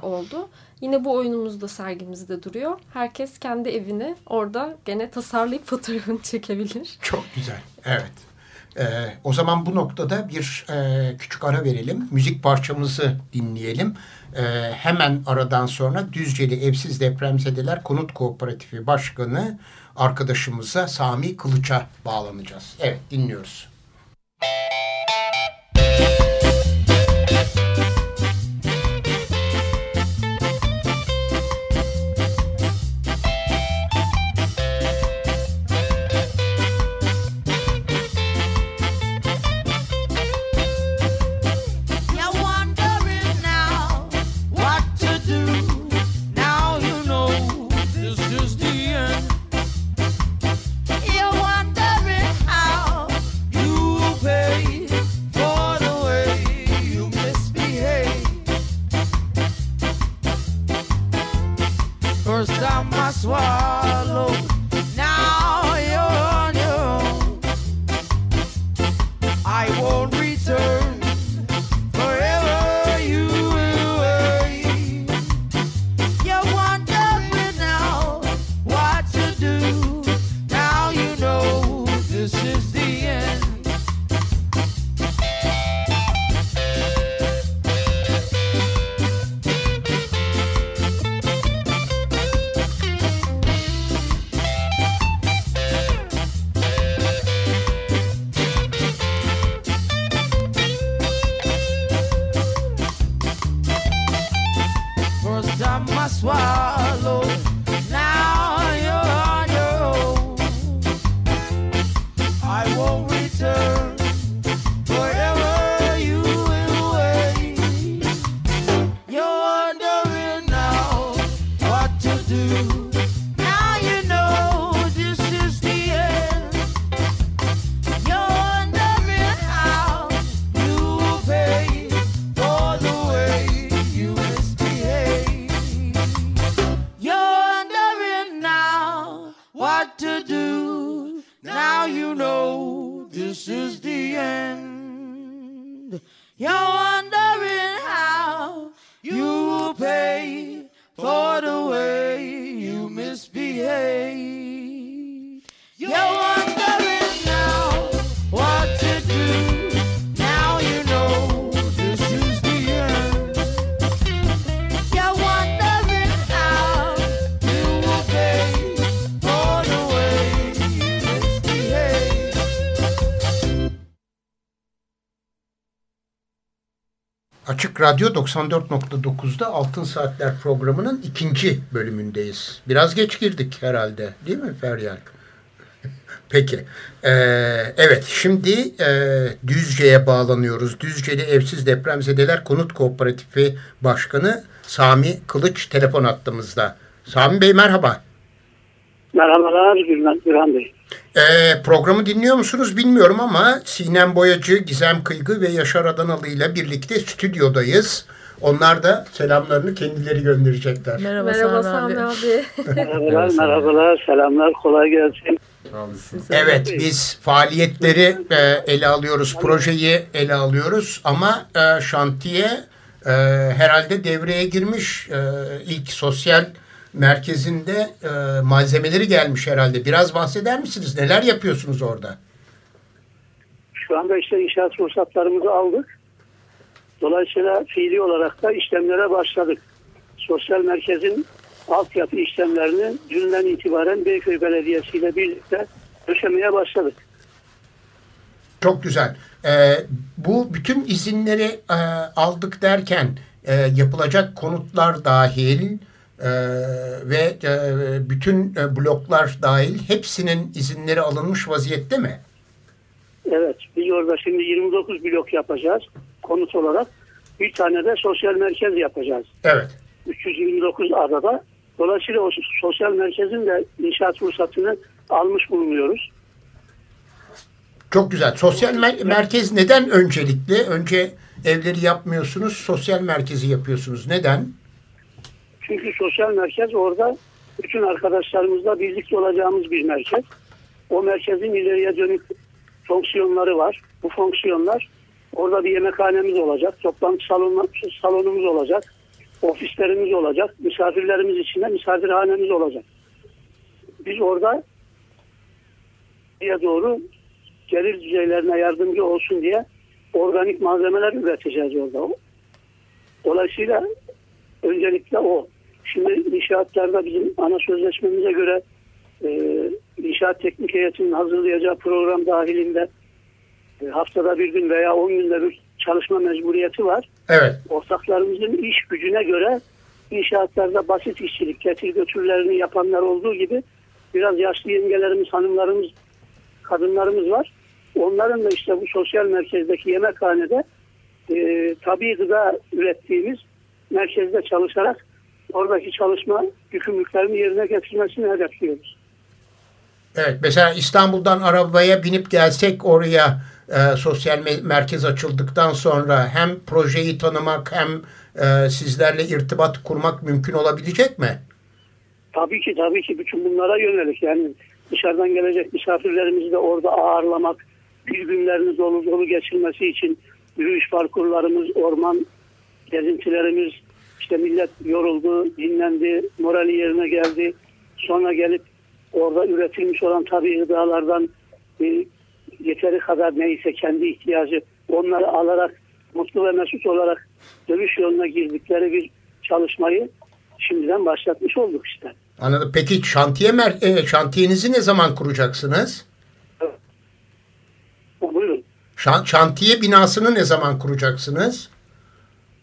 oldu. Yine bu oyunumuzda sergimizde duruyor. Herkes kendi evini orada gene tasarlayıp fotoğrafını çekebilir. Çok güzel. Evet. Ee, o zaman bu noktada bir e, küçük ara verelim. Müzik parçamızı dinleyelim. Ee, hemen aradan sonra Düzceli Evsiz Depremzedeler Konut Kooperatifi Başkanı arkadaşımıza Sami Kılıç'a bağlanacağız. Evet dinliyoruz. swallow. Radyo 94.9'da Altın Saatler programının ikinci bölümündeyiz. Biraz geç girdik herhalde değil mi Feryal? Peki. Ee, evet şimdi e, Düzce'ye bağlanıyoruz. Düzce'li Evsiz Depremzedeler Konut Kooperatifi Başkanı Sami Kılıç telefon attığımızda. Sami Bey merhaba. Merhabalar Gülhan Bey. Ee, programı dinliyor musunuz bilmiyorum ama Sinem Boyacı, Gizem Kıygı ve Yaşar Adanalı ile birlikte stüdyodayız. Onlar da selamlarını kendileri gönderecekler. Merhaba, Merhaba Sami abi. abi. Merhabalar, merhabalar, selamlar, kolay gelsin. Evet biz faaliyetleri e, ele alıyoruz, projeyi ele alıyoruz ama e, şantiye e, herhalde devreye girmiş. E, ilk sosyal merkezinde e, malzemeleri gelmiş herhalde. Biraz bahseder misiniz? Neler yapıyorsunuz orada? Şu anda işte inşaat ruhsatlarımızı aldık. Dolayısıyla fiili olarak da işlemlere başladık. Sosyal merkezin altyapı işlemlerini dünden itibaren Beyköy Belediyesi ile birlikte döşemeye başladık. Çok güzel. E, bu bütün izinleri e, aldık derken e, yapılacak konutlar dahil e, ve e, bütün e, bloklar dahil hepsinin izinleri alınmış vaziyette mi? Evet, biz orada şimdi 29 blok yapacağız konut olarak. Bir tane de sosyal merkez yapacağız. Evet. 329 adada. Dolayısıyla o sosyal merkezin de inşaat ruhsatını almış bulunuyoruz. Çok güzel. Sosyal mer- merkez neden öncelikli? Önce evleri yapmıyorsunuz, sosyal merkezi yapıyorsunuz. Neden? Çünkü sosyal merkez orada bütün arkadaşlarımızla birlikte olacağımız bir merkez. O merkezin ileriye dönük fonksiyonları var. Bu fonksiyonlar orada bir yemekhanemiz olacak, toplantı salonu, salonumuz olacak, ofislerimiz olacak, misafirlerimiz için de misafirhanemiz olacak. Biz orada diye doğru gelir düzeylerine yardımcı olsun diye organik malzemeler üreteceğiz orada. Dolayısıyla öncelikle o. Şimdi inşaatlarda bizim ana sözleşmemize göre e, inşaat teknik heyetinin hazırlayacağı program dahilinde e, haftada bir gün veya on günde bir çalışma mecburiyeti var. Evet. Ortaklarımızın iş gücüne göre inşaatlarda basit işçilik, getir götürlerini yapanlar olduğu gibi biraz yaşlı yengelerimiz, hanımlarımız, kadınlarımız var. Onların da işte bu sosyal merkezdeki yemekhanede e, tabii gıda ürettiğimiz merkezde çalışarak oradaki çalışma yükümlülüklerini yerine getirmesini hedefliyoruz. Evet. Mesela İstanbul'dan arabaya binip gelsek oraya e, sosyal me- merkez açıldıktan sonra hem projeyi tanımak hem e, sizlerle irtibat kurmak mümkün olabilecek mi? Tabii ki tabii ki bütün bunlara yönelik yani dışarıdan gelecek misafirlerimizi de orada ağırlamak, bir günlerini dolu dolu geçirmesi için yürüyüş parkurlarımız, orman gezintilerimiz, işte millet yoruldu, dinlendi, morali yerine geldi. Sonra gelip orada üretilmiş olan tabii gıdalardan e, yeteri kadar neyse kendi ihtiyacı onları alarak mutlu ve mesut olarak dönüş yoluna girdikleri bir çalışmayı şimdiden başlatmış olduk işte. Anladım. Peki şantiye mer- e, şantiyenizi ne zaman kuracaksınız? Buyurun. Şan- şantiye binasını ne zaman kuracaksınız?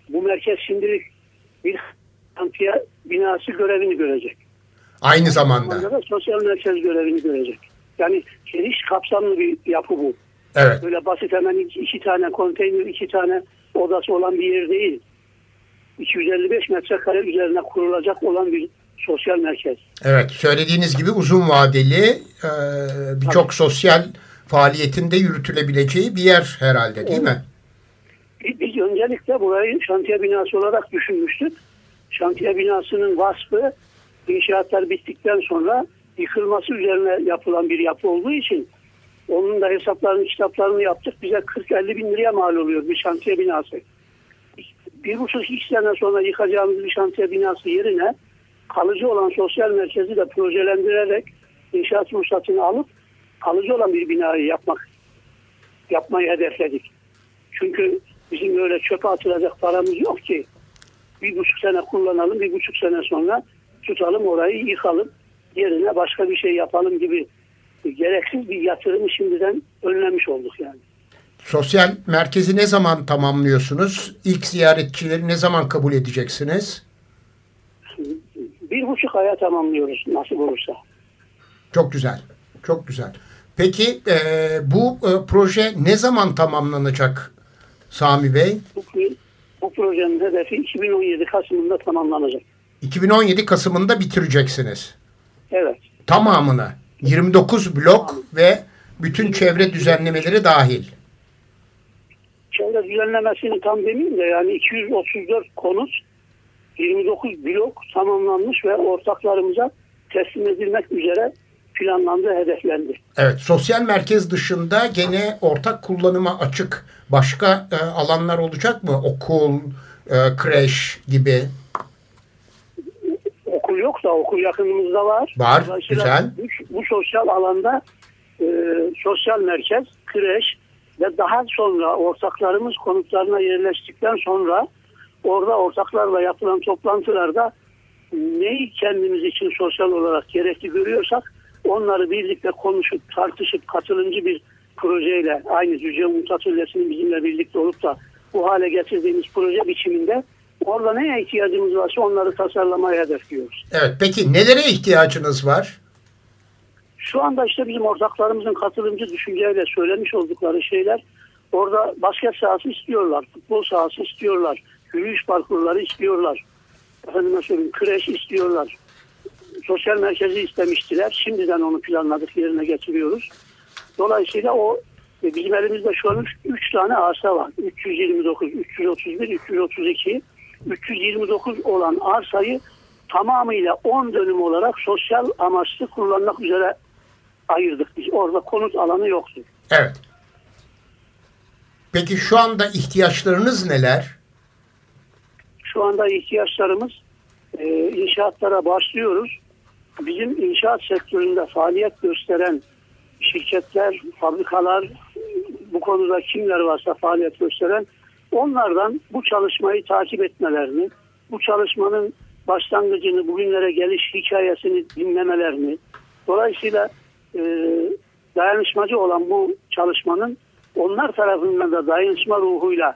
Bu merkez şimdilik bir şantiye binası görevini görecek. Aynı zamanda. Zamanda da sosyal merkez görevini görecek. Yani geniş kapsamlı bir yapı bu. Evet. Böyle basit hemen iki, iki tane konteyner, iki tane odası olan bir yer değil. 255 metrekare üzerine kurulacak olan bir sosyal merkez. Evet. Söylediğiniz gibi uzun vadeli e, birçok sosyal faaliyetinde yürütülebileceği bir yer herhalde değil mi? Biz, biz öncelikle burayı şantiye binası olarak düşünmüştük. Şantiye binasının vasfı inşaatlar bittikten sonra yıkılması üzerine yapılan bir yapı olduğu için onun da hesaplarını, kitaplarını yaptık. Bize 40-50 bin liraya mal oluyor bir şantiye binası. Bir buçuk iki sene sonra yıkacağımız bir şantiye binası yerine kalıcı olan sosyal merkezi de projelendirerek inşaat ruhsatını alıp kalıcı olan bir binayı yapmak yapmayı hedefledik. Çünkü bizim öyle çöpe atılacak paramız yok ki. Bir buçuk sene kullanalım, bir buçuk sene sonra tutalım orayı yıkalım. Yerine başka bir şey yapalım gibi gereksiz bir yatırımı şimdiden önlemiş olduk yani. Sosyal merkezi ne zaman tamamlıyorsunuz? İlk ziyaretçileri ne zaman kabul edeceksiniz? Bir buçuk aya tamamlıyoruz nasıl olursa. Çok güzel. Çok güzel. Peki e, bu e, proje ne zaman tamamlanacak Sami Bey? Bu, bu projenin hedefi 2017 Kasım'ında tamamlanacak. 2017 Kasım'ında bitireceksiniz. Evet. Tamamını. 29 blok ve bütün çevre düzenlemeleri dahil. Çevre düzenlemesini tam demeyeyim de yani 234 konut 29 blok tamamlanmış ve ortaklarımıza teslim edilmek üzere planlandı, hedeflendi. Evet, sosyal merkez dışında gene ortak kullanıma açık başka e, alanlar olacak mı? Okul, e, kreş gibi. Okul yok da okul yakınımızda var. Var, Dolayısıyla güzel. Bu, bu sosyal alanda e, sosyal merkez, kreş ve daha sonra ortaklarımız konutlarına yerleştikten sonra orada ortaklarla yapılan toplantılarda neyi kendimiz için sosyal olarak gerekli görüyorsak onları birlikte konuşup tartışıp katılımcı bir projeyle aynı Düzce Umut bizimle birlikte olup da bu hale getirdiğimiz proje biçiminde orada neye ihtiyacımız varsa onları tasarlamaya hedefliyoruz. Evet, peki nelere ihtiyacınız var? Şu anda işte bizim ortaklarımızın katılımcı düşünceyle söylemiş oldukları şeyler orada basket sahası istiyorlar, futbol sahası istiyorlar, yürüyüş parkurları istiyorlar, efendime söyleyeyim kreş istiyorlar, sosyal merkezi istemiştiler. Şimdiden onu planladık, yerine getiriyoruz. Dolayısıyla o e, bizim elimizde şu an 3 tane arsa var. 329, 331, 332. 329 olan arsayı tamamıyla 10 dönüm olarak sosyal amaçlı kullanmak üzere ayırdık biz. Orada konut alanı yoktu. Evet. Peki şu anda ihtiyaçlarınız neler? Şu anda ihtiyaçlarımız e, inşaatlara başlıyoruz. Bizim inşaat sektöründe faaliyet gösteren şirketler, fabrikalar, bu konuda kimler varsa faaliyet gösteren onlardan bu çalışmayı takip etmelerini, bu çalışmanın başlangıcını, bugünlere geliş hikayesini dinlemelerini, dolayısıyla e, dayanışmacı olan bu çalışmanın onlar tarafından da dayanışma ruhuyla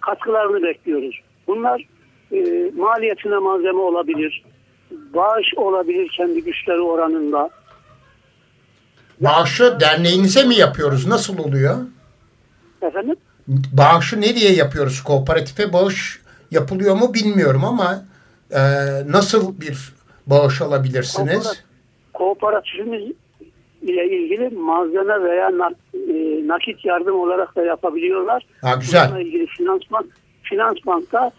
katkılarını bekliyoruz. Bunlar e, maliyetine malzeme olabilir, bağış olabilir kendi güçleri oranında. Bağışı derneğinize mi yapıyoruz? Nasıl oluyor? Efendim? Bağışı nereye yapıyoruz? Kooperatife bağış yapılıyor mu bilmiyorum ama e, nasıl bir bağış alabilirsiniz? Kooperatifimiz ile ilgili malzeme veya e, nakit yardım olarak da yapabiliyorlar. Ha, güzel. Bununla ilgili finansman, Finansbank'ta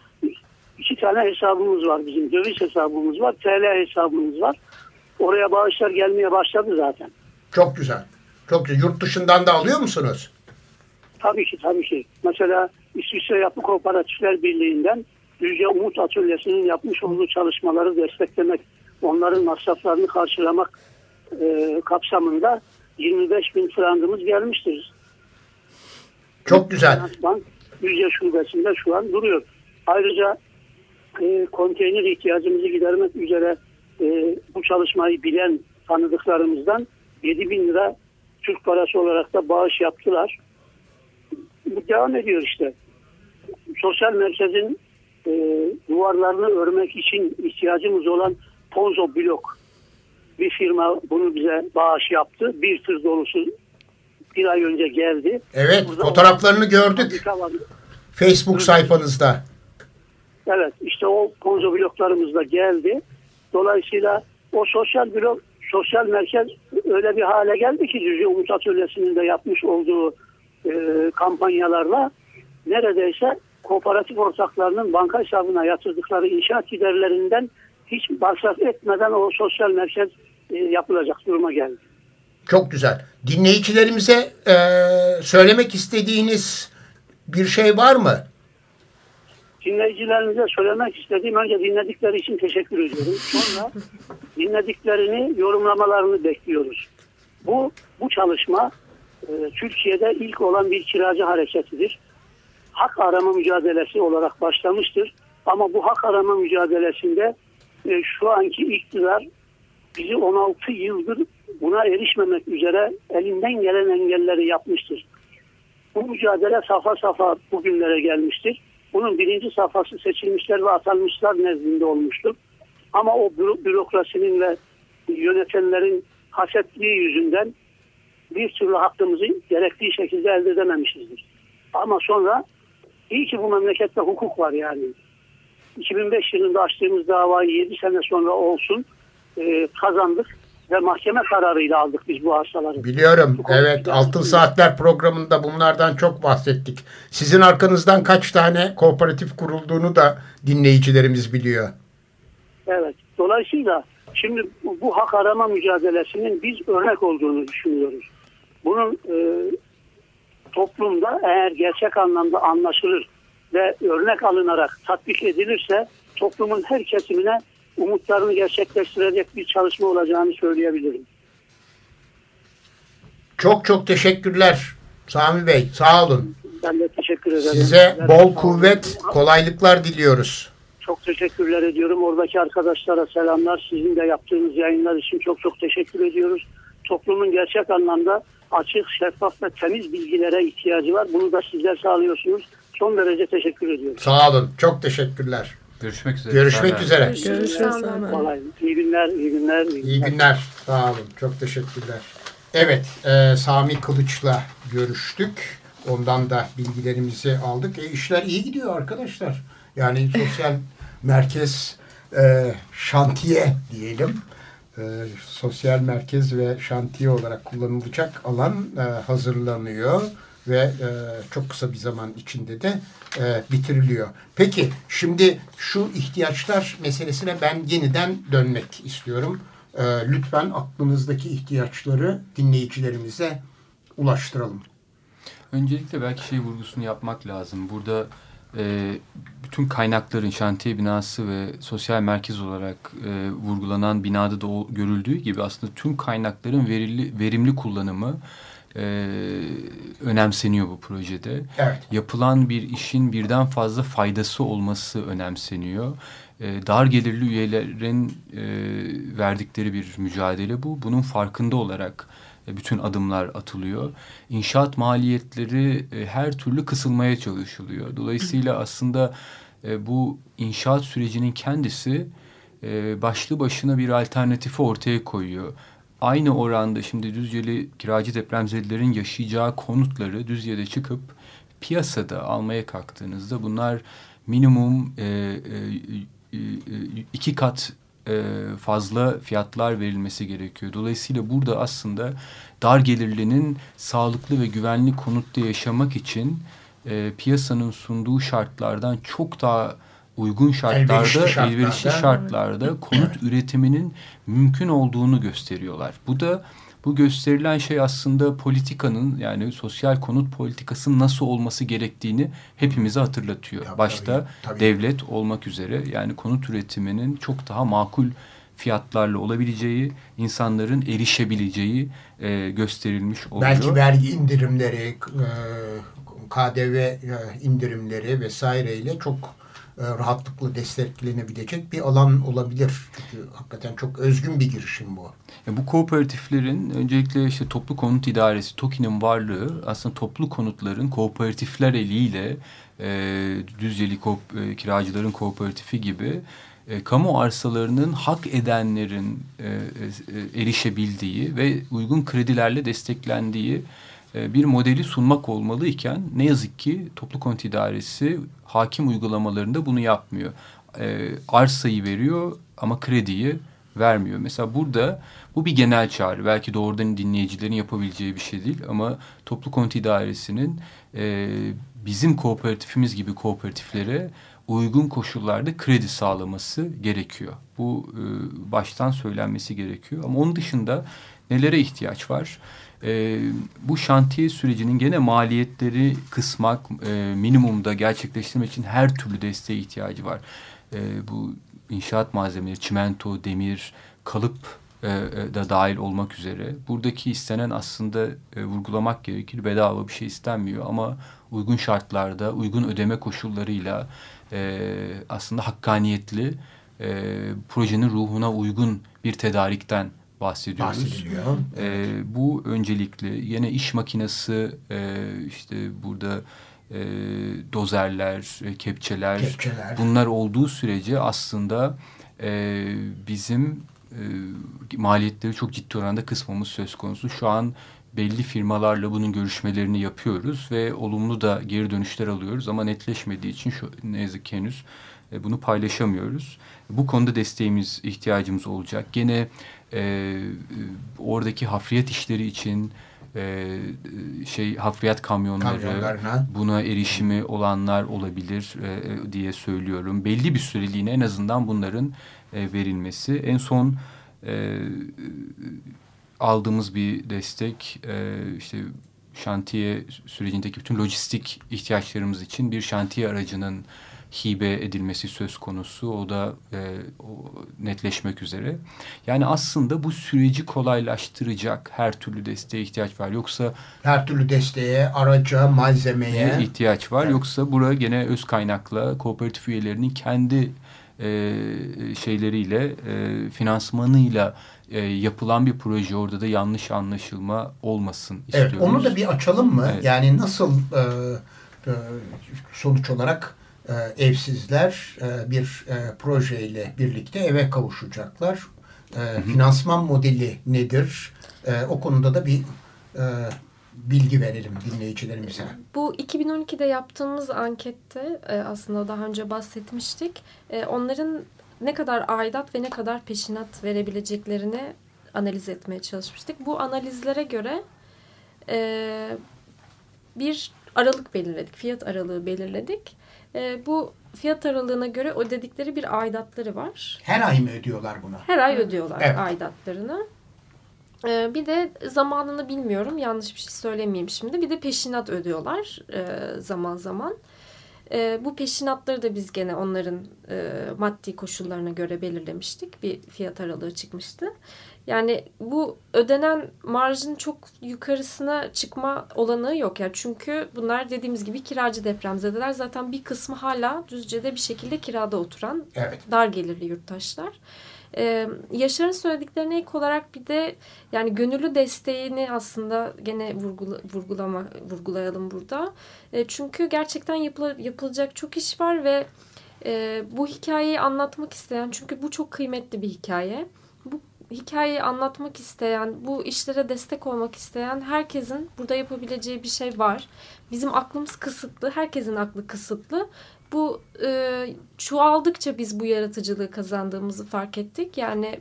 iki tane hesabımız var bizim. Döviz hesabımız var, TL hesabımız var. Oraya bağışlar gelmeye başladı zaten. Çok güzel. Çok güzel. Yurt dışından da alıyor musunuz? Tabii ki tabii ki. Mesela İsviçre Yapı Kooperatifler Birliği'nden Düzce Umut Atölyesi'nin yapmış olduğu çalışmaları desteklemek, onların masraflarını karşılamak e, kapsamında 25 bin frangımız gelmiştir. Çok güzel. Finansbank Düzce Şubesi'nde şu an duruyor. Ayrıca e, konteyner ihtiyacımızı gidermek üzere e, bu çalışmayı bilen tanıdıklarımızdan 7 bin lira Türk parası olarak da bağış yaptılar. Bu devam ediyor işte. Sosyal merkezin e, duvarlarını örmek için ihtiyacımız olan Ponzo blok bir firma bunu bize bağış yaptı. Bir tır dolusu bir ay önce geldi. Evet Burada fotoğraflarını gördük. Facebook sayfanızda. Evet işte o Ponzo bloklarımız da geldi. Dolayısıyla o sosyal blok sosyal merkez öyle bir hale geldi ki Düzce Umut Atölyesi'nin de yapmış olduğu e, kampanyalarla neredeyse kooperatif ortaklarının banka hesabına yatırdıkları inşaat giderlerinden hiç masraf etmeden o sosyal merkez e, yapılacak duruma geldi. Çok güzel. Dinleyicilerimize e, söylemek istediğiniz bir şey var mı? Dinleyicilerimize söylemek istediğim önce dinledikleri için teşekkür ediyorum. Sonra dinlediklerini yorumlamalarını bekliyoruz. Bu bu çalışma e, Türkiye'de ilk olan bir kiracı hareketidir. Hak arama mücadelesi olarak başlamıştır. Ama bu hak arama mücadelesinde e, şu anki iktidar bizi 16 yıldır buna erişmemek üzere elinden gelen engelleri yapmıştır. Bu mücadele safa safa bugünlere gelmiştir. Bunun birinci safhası seçilmişler ve atanmışlar nezdinde olmuştur. Ama o büro- bürokrasinin ve yönetenlerin hasetliği yüzünden bir türlü hakkımızı gerektiği şekilde elde edememişizdir. Ama sonra iyi ki bu memlekette hukuk var yani. 2005 yılında açtığımız davayı 7 sene sonra olsun e, kazandık ve mahkeme kararıyla aldık biz bu hastaları. Biliyorum. Bu Evet. Altın Saatler programında bunlardan çok bahsettik. Sizin arkanızdan kaç tane kooperatif kurulduğunu da dinleyicilerimiz biliyor. Evet. Dolayısıyla şimdi bu, bu hak arama mücadelesinin biz örnek olduğunu düşünüyoruz. Bunun e, toplumda eğer gerçek anlamda anlaşılır ve örnek alınarak tatbik edilirse toplumun her kesimine umutlarını gerçekleştirecek bir çalışma olacağını söyleyebilirim. Çok çok teşekkürler Sami Bey. Sağ olun. Ben de teşekkür ederim. Size bol kuvvet, kolaylıklar diliyoruz. Çok teşekkürler ediyorum. Oradaki arkadaşlara selamlar. Sizin de yaptığınız yayınlar için çok çok teşekkür ediyoruz. Toplumun gerçek anlamda açık, şeffaf ve temiz bilgilere ihtiyacı var. Bunu da sizler sağlıyorsunuz. Son derece teşekkür ediyorum. Sağ olun. Çok teşekkürler. Görüşmek üzere. Görüşmek üzere. Görüşürüz. Kolay. İyi günler, iyi günler. iyi İyi günler. Sağ olun. Çok teşekkürler. Evet, e, Sami Kılıç'la görüştük. Ondan da bilgilerimizi aldık. E, işler iyi gidiyor arkadaşlar. Yani sosyal merkez e, şantiye diyelim. E, sosyal merkez ve şantiye olarak kullanılacak alan e, hazırlanıyor ve e, çok kısa bir zaman içinde de e, bitiriliyor. Peki şimdi şu ihtiyaçlar meselesine ben yeniden dönmek istiyorum. E, lütfen aklınızdaki ihtiyaçları dinleyicilerimize ulaştıralım. Öncelikle belki şey vurgusunu yapmak lazım. Burada e, bütün kaynakların şantiye binası ve sosyal merkez olarak e, vurgulanan binada da o, görüldüğü gibi aslında tüm kaynakların verili, verimli kullanımı e, önemseniyor bu projede. Evet. Yapılan bir işin birden fazla faydası olması önemseniyor. E, dar gelirli üyelerin e, verdikleri bir mücadele bu. Bunun farkında olarak e, bütün adımlar atılıyor. İnşaat maliyetleri e, her türlü kısılmaya çalışılıyor. Dolayısıyla aslında e, bu inşaat sürecinin kendisi e, başlı başına bir alternatifi ortaya koyuyor. Aynı oranda şimdi Düzceli kiracı depremzedelerin yaşayacağı konutları Düzce'de çıkıp piyasada almaya kalktığınızda bunlar minimum e, e, e, iki kat e, fazla fiyatlar verilmesi gerekiyor. Dolayısıyla burada aslında dar gelirlinin sağlıklı ve güvenli konutta yaşamak için e, piyasanın sunduğu şartlardan çok daha uygun şartlarda, Elverişli şartlarda. elverişli şartlarda konut üretiminin mümkün olduğunu gösteriyorlar. Bu da bu gösterilen şey aslında politikanın yani sosyal konut politikasının nasıl olması gerektiğini hepimize hatırlatıyor. Tabii, Başta tabii. devlet olmak üzere yani konut üretiminin çok daha makul fiyatlarla olabileceği, insanların erişebileceği e, gösterilmiş oluyor. Belki vergi indirimleri, e, KDV e, indirimleri vesaireyle çok rahatlıkla desteklenebilecek bir alan olabilir. Çünkü hakikaten çok özgün bir girişim bu. Ya bu kooperatiflerin öncelikle işte toplu konut idaresi TOKİ'nin varlığı aslında toplu konutların kooperatifler eliyle e, Düzceli Koop- e, Kiracıların Kooperatifi gibi e, kamu arsalarının hak edenlerin e, e, erişebildiği ve uygun kredilerle desteklendiği e, bir modeli sunmak olmalı iken ne yazık ki toplu konut idaresi hakim uygulamalarında bunu yapmıyor. E, arsayı veriyor ama krediyi vermiyor. Mesela burada bu bir genel çağrı. Belki doğrudan dinleyicilerin yapabileceği bir şey değil ama toplu konut idaresinin e, bizim kooperatifimiz gibi kooperatiflere uygun koşullarda kredi sağlaması gerekiyor. Bu e, baştan söylenmesi gerekiyor. Ama onun dışında nelere ihtiyaç var? E, bu şantiye sürecinin gene maliyetleri kısmak, e, minimumda gerçekleştirmek için her türlü desteğe ihtiyacı var. E, bu inşaat malzemeleri, çimento, demir, kalıp e, e, da dahil olmak üzere. Buradaki istenen aslında e, vurgulamak gerekir. Bedava bir şey istenmiyor ama uygun şartlarda, uygun ödeme koşullarıyla e, aslında hakkaniyetli e, projenin ruhuna uygun bir tedarikten bahsediyoruz. E, bu öncelikli yine iş makinesi e, işte burada e, dozerler, e, kepçeler, Kepçeler. bunlar olduğu sürece aslında e, bizim e, maliyetleri çok ciddi oranda kısmamız söz konusu. Şu an belli firmalarla bunun görüşmelerini yapıyoruz ve olumlu da geri dönüşler alıyoruz ama netleşmediği için şu, ne yazık ki henüz e, bunu paylaşamıyoruz. Bu konuda desteğimiz, ihtiyacımız olacak. Gene e, oradaki hafriyat işleri için e, şey hafriyat kamyonları buna erişimi olanlar olabilir e, e, diye söylüyorum. Belli bir süreliğine en azından bunların e, verilmesi. En son e, aldığımız bir destek e, işte şantiye sürecindeki bütün lojistik ihtiyaçlarımız için bir şantiye aracının hibe edilmesi söz konusu. O da e, o netleşmek üzere. Yani aslında bu süreci kolaylaştıracak her türlü desteğe ihtiyaç var. Yoksa Her türlü desteğe, araca, malzemeye. ihtiyaç var? Evet. Yoksa bura gene öz kaynakla kooperatif üyelerinin kendi e, şeyleriyle, e, finansmanıyla e, yapılan bir proje orada da yanlış anlaşılma olmasın Evet, istiyoruz. onu da bir açalım mı? Evet. Yani nasıl e, e, sonuç olarak e, evsizler e, bir e, projeyle birlikte eve kavuşacaklar. E, finansman modeli nedir? E, o konuda da bir e, bilgi verelim dinleyicilerimize. Bu 2012'de yaptığımız ankette e, aslında daha önce bahsetmiştik. E, onların ne kadar aidat ve ne kadar peşinat verebileceklerini analiz etmeye çalışmıştık. Bu analizlere göre e, bir aralık belirledik, fiyat aralığı belirledik. E, bu fiyat aralığına göre ödedikleri bir aidatları var. Her ay mı ödüyorlar bunu? Her ay ödüyorlar Evet. aidatlarını. Ee, bir de zamanını bilmiyorum. Yanlış bir şey söylemeyeyim şimdi. Bir de peşinat ödüyorlar e, zaman zaman. E, bu peşinatları da biz gene onların e, maddi koşullarına göre belirlemiştik. Bir fiyat aralığı çıkmıştı. Yani bu ödenen marjın çok yukarısına çıkma olanağı yok. Yani çünkü bunlar dediğimiz gibi kiracı depremzedeler. Zaten bir kısmı hala Düzce'de bir şekilde kirada oturan Evet. dar gelirli yurttaşlar. Ee, Yaşar'ın söylediklerine ek olarak bir de yani gönüllü desteğini aslında gene vurgula, vurgulama, vurgulayalım burada. E, çünkü gerçekten yapıla, yapılacak çok iş var ve e, bu hikayeyi anlatmak isteyen çünkü bu çok kıymetli bir hikaye. Hikayeyi anlatmak isteyen, bu işlere destek olmak isteyen herkesin burada yapabileceği bir şey var. Bizim aklımız kısıtlı, herkesin aklı kısıtlı. Bu e, çoğaldıkça biz bu yaratıcılığı kazandığımızı fark ettik. Yani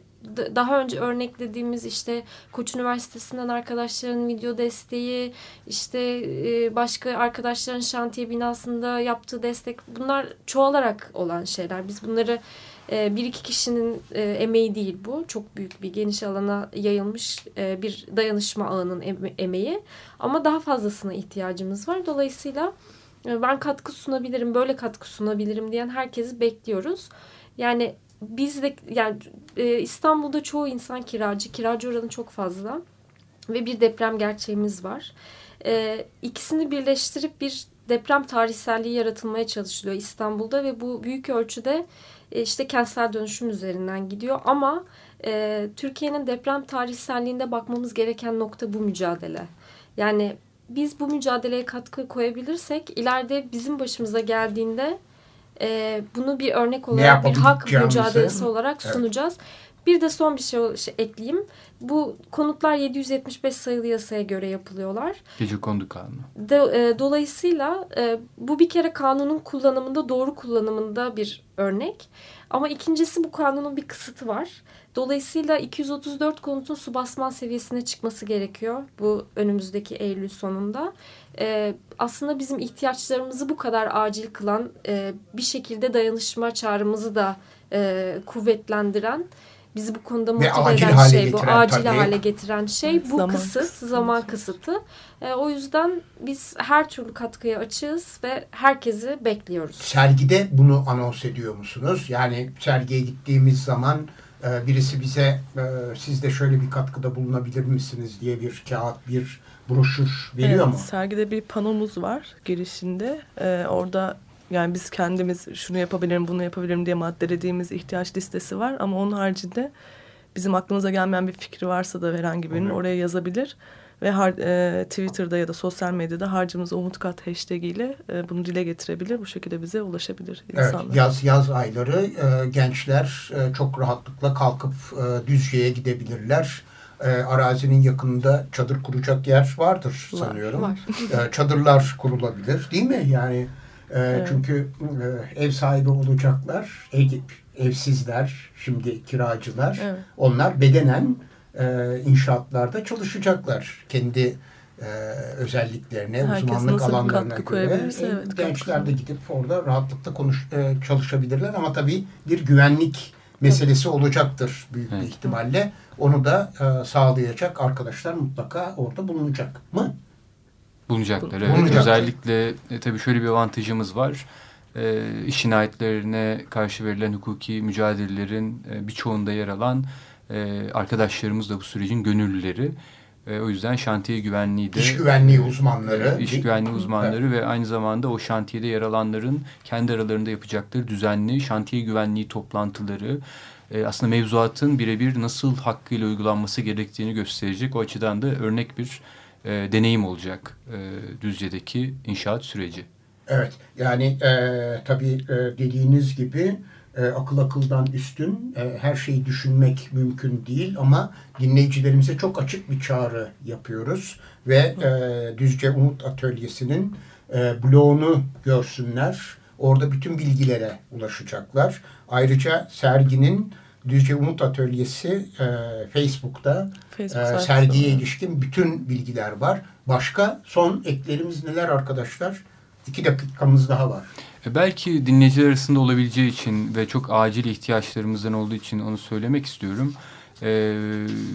daha önce örneklediğimiz işte Koç Üniversitesi'nden arkadaşların video desteği, işte e, başka arkadaşların şantiye binasında yaptığı destek bunlar çoğalarak olan şeyler. Biz bunları bir iki kişinin e, emeği değil bu. Çok büyük bir geniş alana yayılmış e, bir dayanışma ağının eme- emeği. Ama daha fazlasına ihtiyacımız var. Dolayısıyla e, ben katkı sunabilirim, böyle katkı sunabilirim diyen herkesi bekliyoruz. Yani biz de yani İstanbul'da çoğu insan kiracı, kiracı oranı çok fazla ve bir deprem gerçeğimiz var. İkisini birleştirip bir deprem tarihselliği yaratılmaya çalışılıyor İstanbul'da ve bu büyük ölçüde işte kentsel dönüşüm üzerinden gidiyor ama e, Türkiye'nin deprem tarihselliğinde bakmamız gereken nokta bu mücadele. Yani biz bu mücadeleye katkı koyabilirsek ileride bizim başımıza geldiğinde e, bunu bir örnek olarak bir hak mücadelesi olarak Evet. Bir de son bir şey, şey ekleyeyim. Bu konutlar 775 sayılı yasaya göre yapılıyorlar. Gece kondu kanunu. De, e, dolayısıyla e, bu bir kere kanunun kullanımında doğru kullanımında bir örnek. Ama ikincisi bu kanunun bir kısıtı var. Dolayısıyla 234 konutun su basman seviyesine çıkması gerekiyor bu önümüzdeki Eylül sonunda. E, aslında bizim ihtiyaçlarımızı bu kadar acil kılan e, bir şekilde dayanışma çağrımızı da e, kuvvetlendiren bizi bu konuda motive acil eden hale şey bu acil tabii. hale getiren şey bu Zaman kısıt kısıtı. zaman kısıtı. E, o yüzden biz her türlü katkıya açığız ve herkesi bekliyoruz. Sergide bunu anons ediyor musunuz? Yani sergiye gittiğimiz zaman e, birisi bize e, siz de şöyle bir katkıda bulunabilir misiniz diye bir kağıt, bir broşür veriyor Evet, mu? Sergide bir panomuz var girişinde. Ee, orada yani biz kendimiz şunu yapabilirim, bunu yapabilirim diye maddelediğimiz ihtiyaç listesi var. Ama onun haricinde bizim aklımıza gelmeyen bir fikri varsa da herhangi birinin Evet. oraya yazabilir. Ve har- e, Twitter'da ya da sosyal medyada harcımız umutkat hashtag ile e, bunu dile getirebilir. Bu şekilde bize ulaşabilir Evet, insanlar. yaz yaz ayları e, gençler e, çok rahatlıkla kalkıp e, Düzce'ye gidebilirler. E, arazinin yakınında çadır kuracak yer vardır Var, sanıyorum. var. E, çadırlar kurulabilir değil mi? Yani e, çünkü e, ev sahibi olacaklar, ev, evsizler, şimdi kiracılar. Evet. Onlar bedenen e, inşaatlarda çalışacaklar. Kendi e, özelliklerine, Herkes uzmanlık bir alanlarına göre. koyabilirse evet, gençler de gidip orada rahatlıkla konuş, çalışabilirler ama tabii bir güvenlik meselesi olacaktır büyük bir Evet. ihtimalle. Onu da sağlayacak arkadaşlar mutlaka orada bulunacak mı? Bulunacaklar evet. Bulunacaklar. Özellikle e, tabii şöyle bir avantajımız var. E, iş cinayetlerine karşı verilen hukuki mücadelelerin e, birçoğunda yer alan e, arkadaşlarımız da bu sürecin gönüllüleri. E, o yüzden şantiye güvenliği de İş güvenliği uzmanları. iş güvenliği uzmanları ve aynı zamanda o şantiyede yer alanların kendi aralarında yapacakları düzenli şantiye güvenliği toplantıları e, aslında mevzuatın birebir nasıl hakkıyla uygulanması gerektiğini gösterecek. O açıdan da örnek bir e, deneyim olacak e, Düzce'deki inşaat süreci. Evet yani e, tabii e, dediğiniz gibi e, akıl akıldan üstün e, her şeyi düşünmek mümkün değil ama dinleyicilerimize çok açık bir çağrı yapıyoruz ve e, Düzce Umut Atölyesi'nin e, blogunu görsünler. Orada bütün bilgilere ulaşacaklar. Ayrıca serginin Düzce Umut Atölyesi e, Facebook'ta Facebook e, sergiye var. ilişkin bütün bilgiler var. Başka son eklerimiz neler arkadaşlar? İki dakikamız daha var. E, belki dinleyiciler arasında olabileceği için ve çok acil ihtiyaçlarımızdan olduğu için onu söylemek istiyorum. E,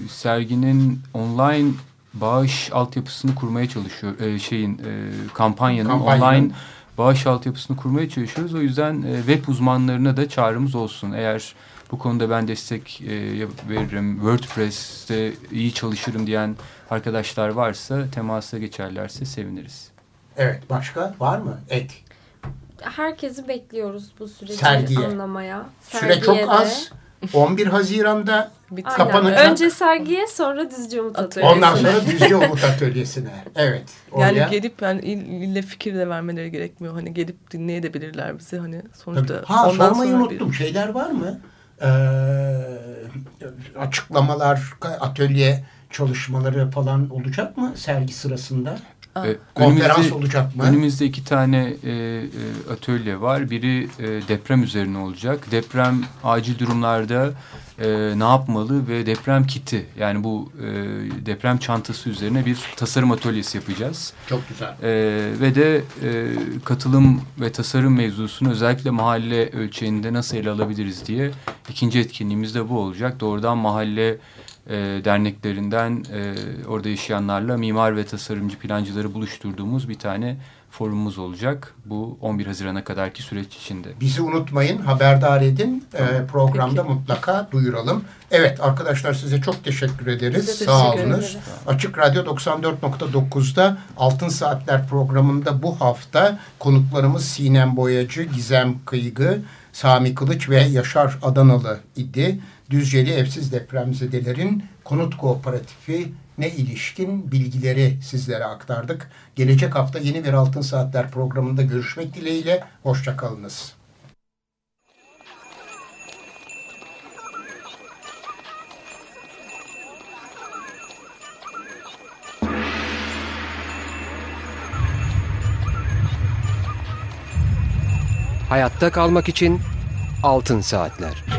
serginin online bağış altyapısını kurmaya çalışıyor. E, şeyin e, kampanyanın, Kampanyanın. online bağış altyapısını kurmaya çalışıyoruz. O yüzden e, web uzmanlarına da çağrımız olsun. Eğer bu konuda ben destek e, veririm, WordPress'te iyi çalışırım diyen arkadaşlar varsa temasa geçerlerse seviniriz. Evet başka var mı? Ek. Herkesi bekliyoruz bu süreci Sergiye. anlamaya. Süre Sergiye çok de. az. 11 Haziran'da kapanacak. Önce sergiye sonra Düzce Umut Atölyesi. Ondan sonra Düzce Umut Atölyesi'ne. Evet. Yani oraya- gelip yani il- ille fikir de vermeleri gerekmiyor. Hani gelip dinleyebilirler bizi. Hani sonuçta Tabii. Ha ondan sormayı sonra unuttum. Şeyler var mı? Ee, açıklamalar, atölye çalışmaları falan olacak mı sergi sırasında? E, Konferans önümüzde- olacak mı? Önümüzde iki tane e, e, atölye var. Biri e, deprem üzerine olacak. Deprem acil durumlarda e, ne yapmalı ve deprem kiti yani bu e, deprem çantası üzerine bir tasarım atölyesi yapacağız. Çok güzel. E, ve de e, katılım ve tasarım mevzusunu özellikle mahalle ölçeğinde nasıl ele alabiliriz diye ikinci etkinliğimiz de bu olacak. Doğrudan mahalle e, derneklerinden e, orada yaşayanlarla mimar ve tasarımcı plancıları buluşturduğumuz bir tane forumumuz olacak. Bu 11 Haziran'a kadarki süreç içinde. Bizi unutmayın, haberdar edin. Ee, programda Peki. mutlaka duyuralım. Evet arkadaşlar size çok teşekkür ederiz. Biz de Sağ olunuz. Açık Radyo 94.9'da Altın Saatler programında bu hafta konuklarımız Sinem Boyacı, Gizem Kıygı, Sami Kılıç ve Yaşar Adanalı idi. Düzceli Evsiz Depremzedelerin Konut Kooperatifi ne ilişkin bilgileri sizlere aktardık. Gelecek hafta yeni bir Altın Saatler programında görüşmek dileğiyle. Hoşçakalınız. Hayatta kalmak için Altın Saatler.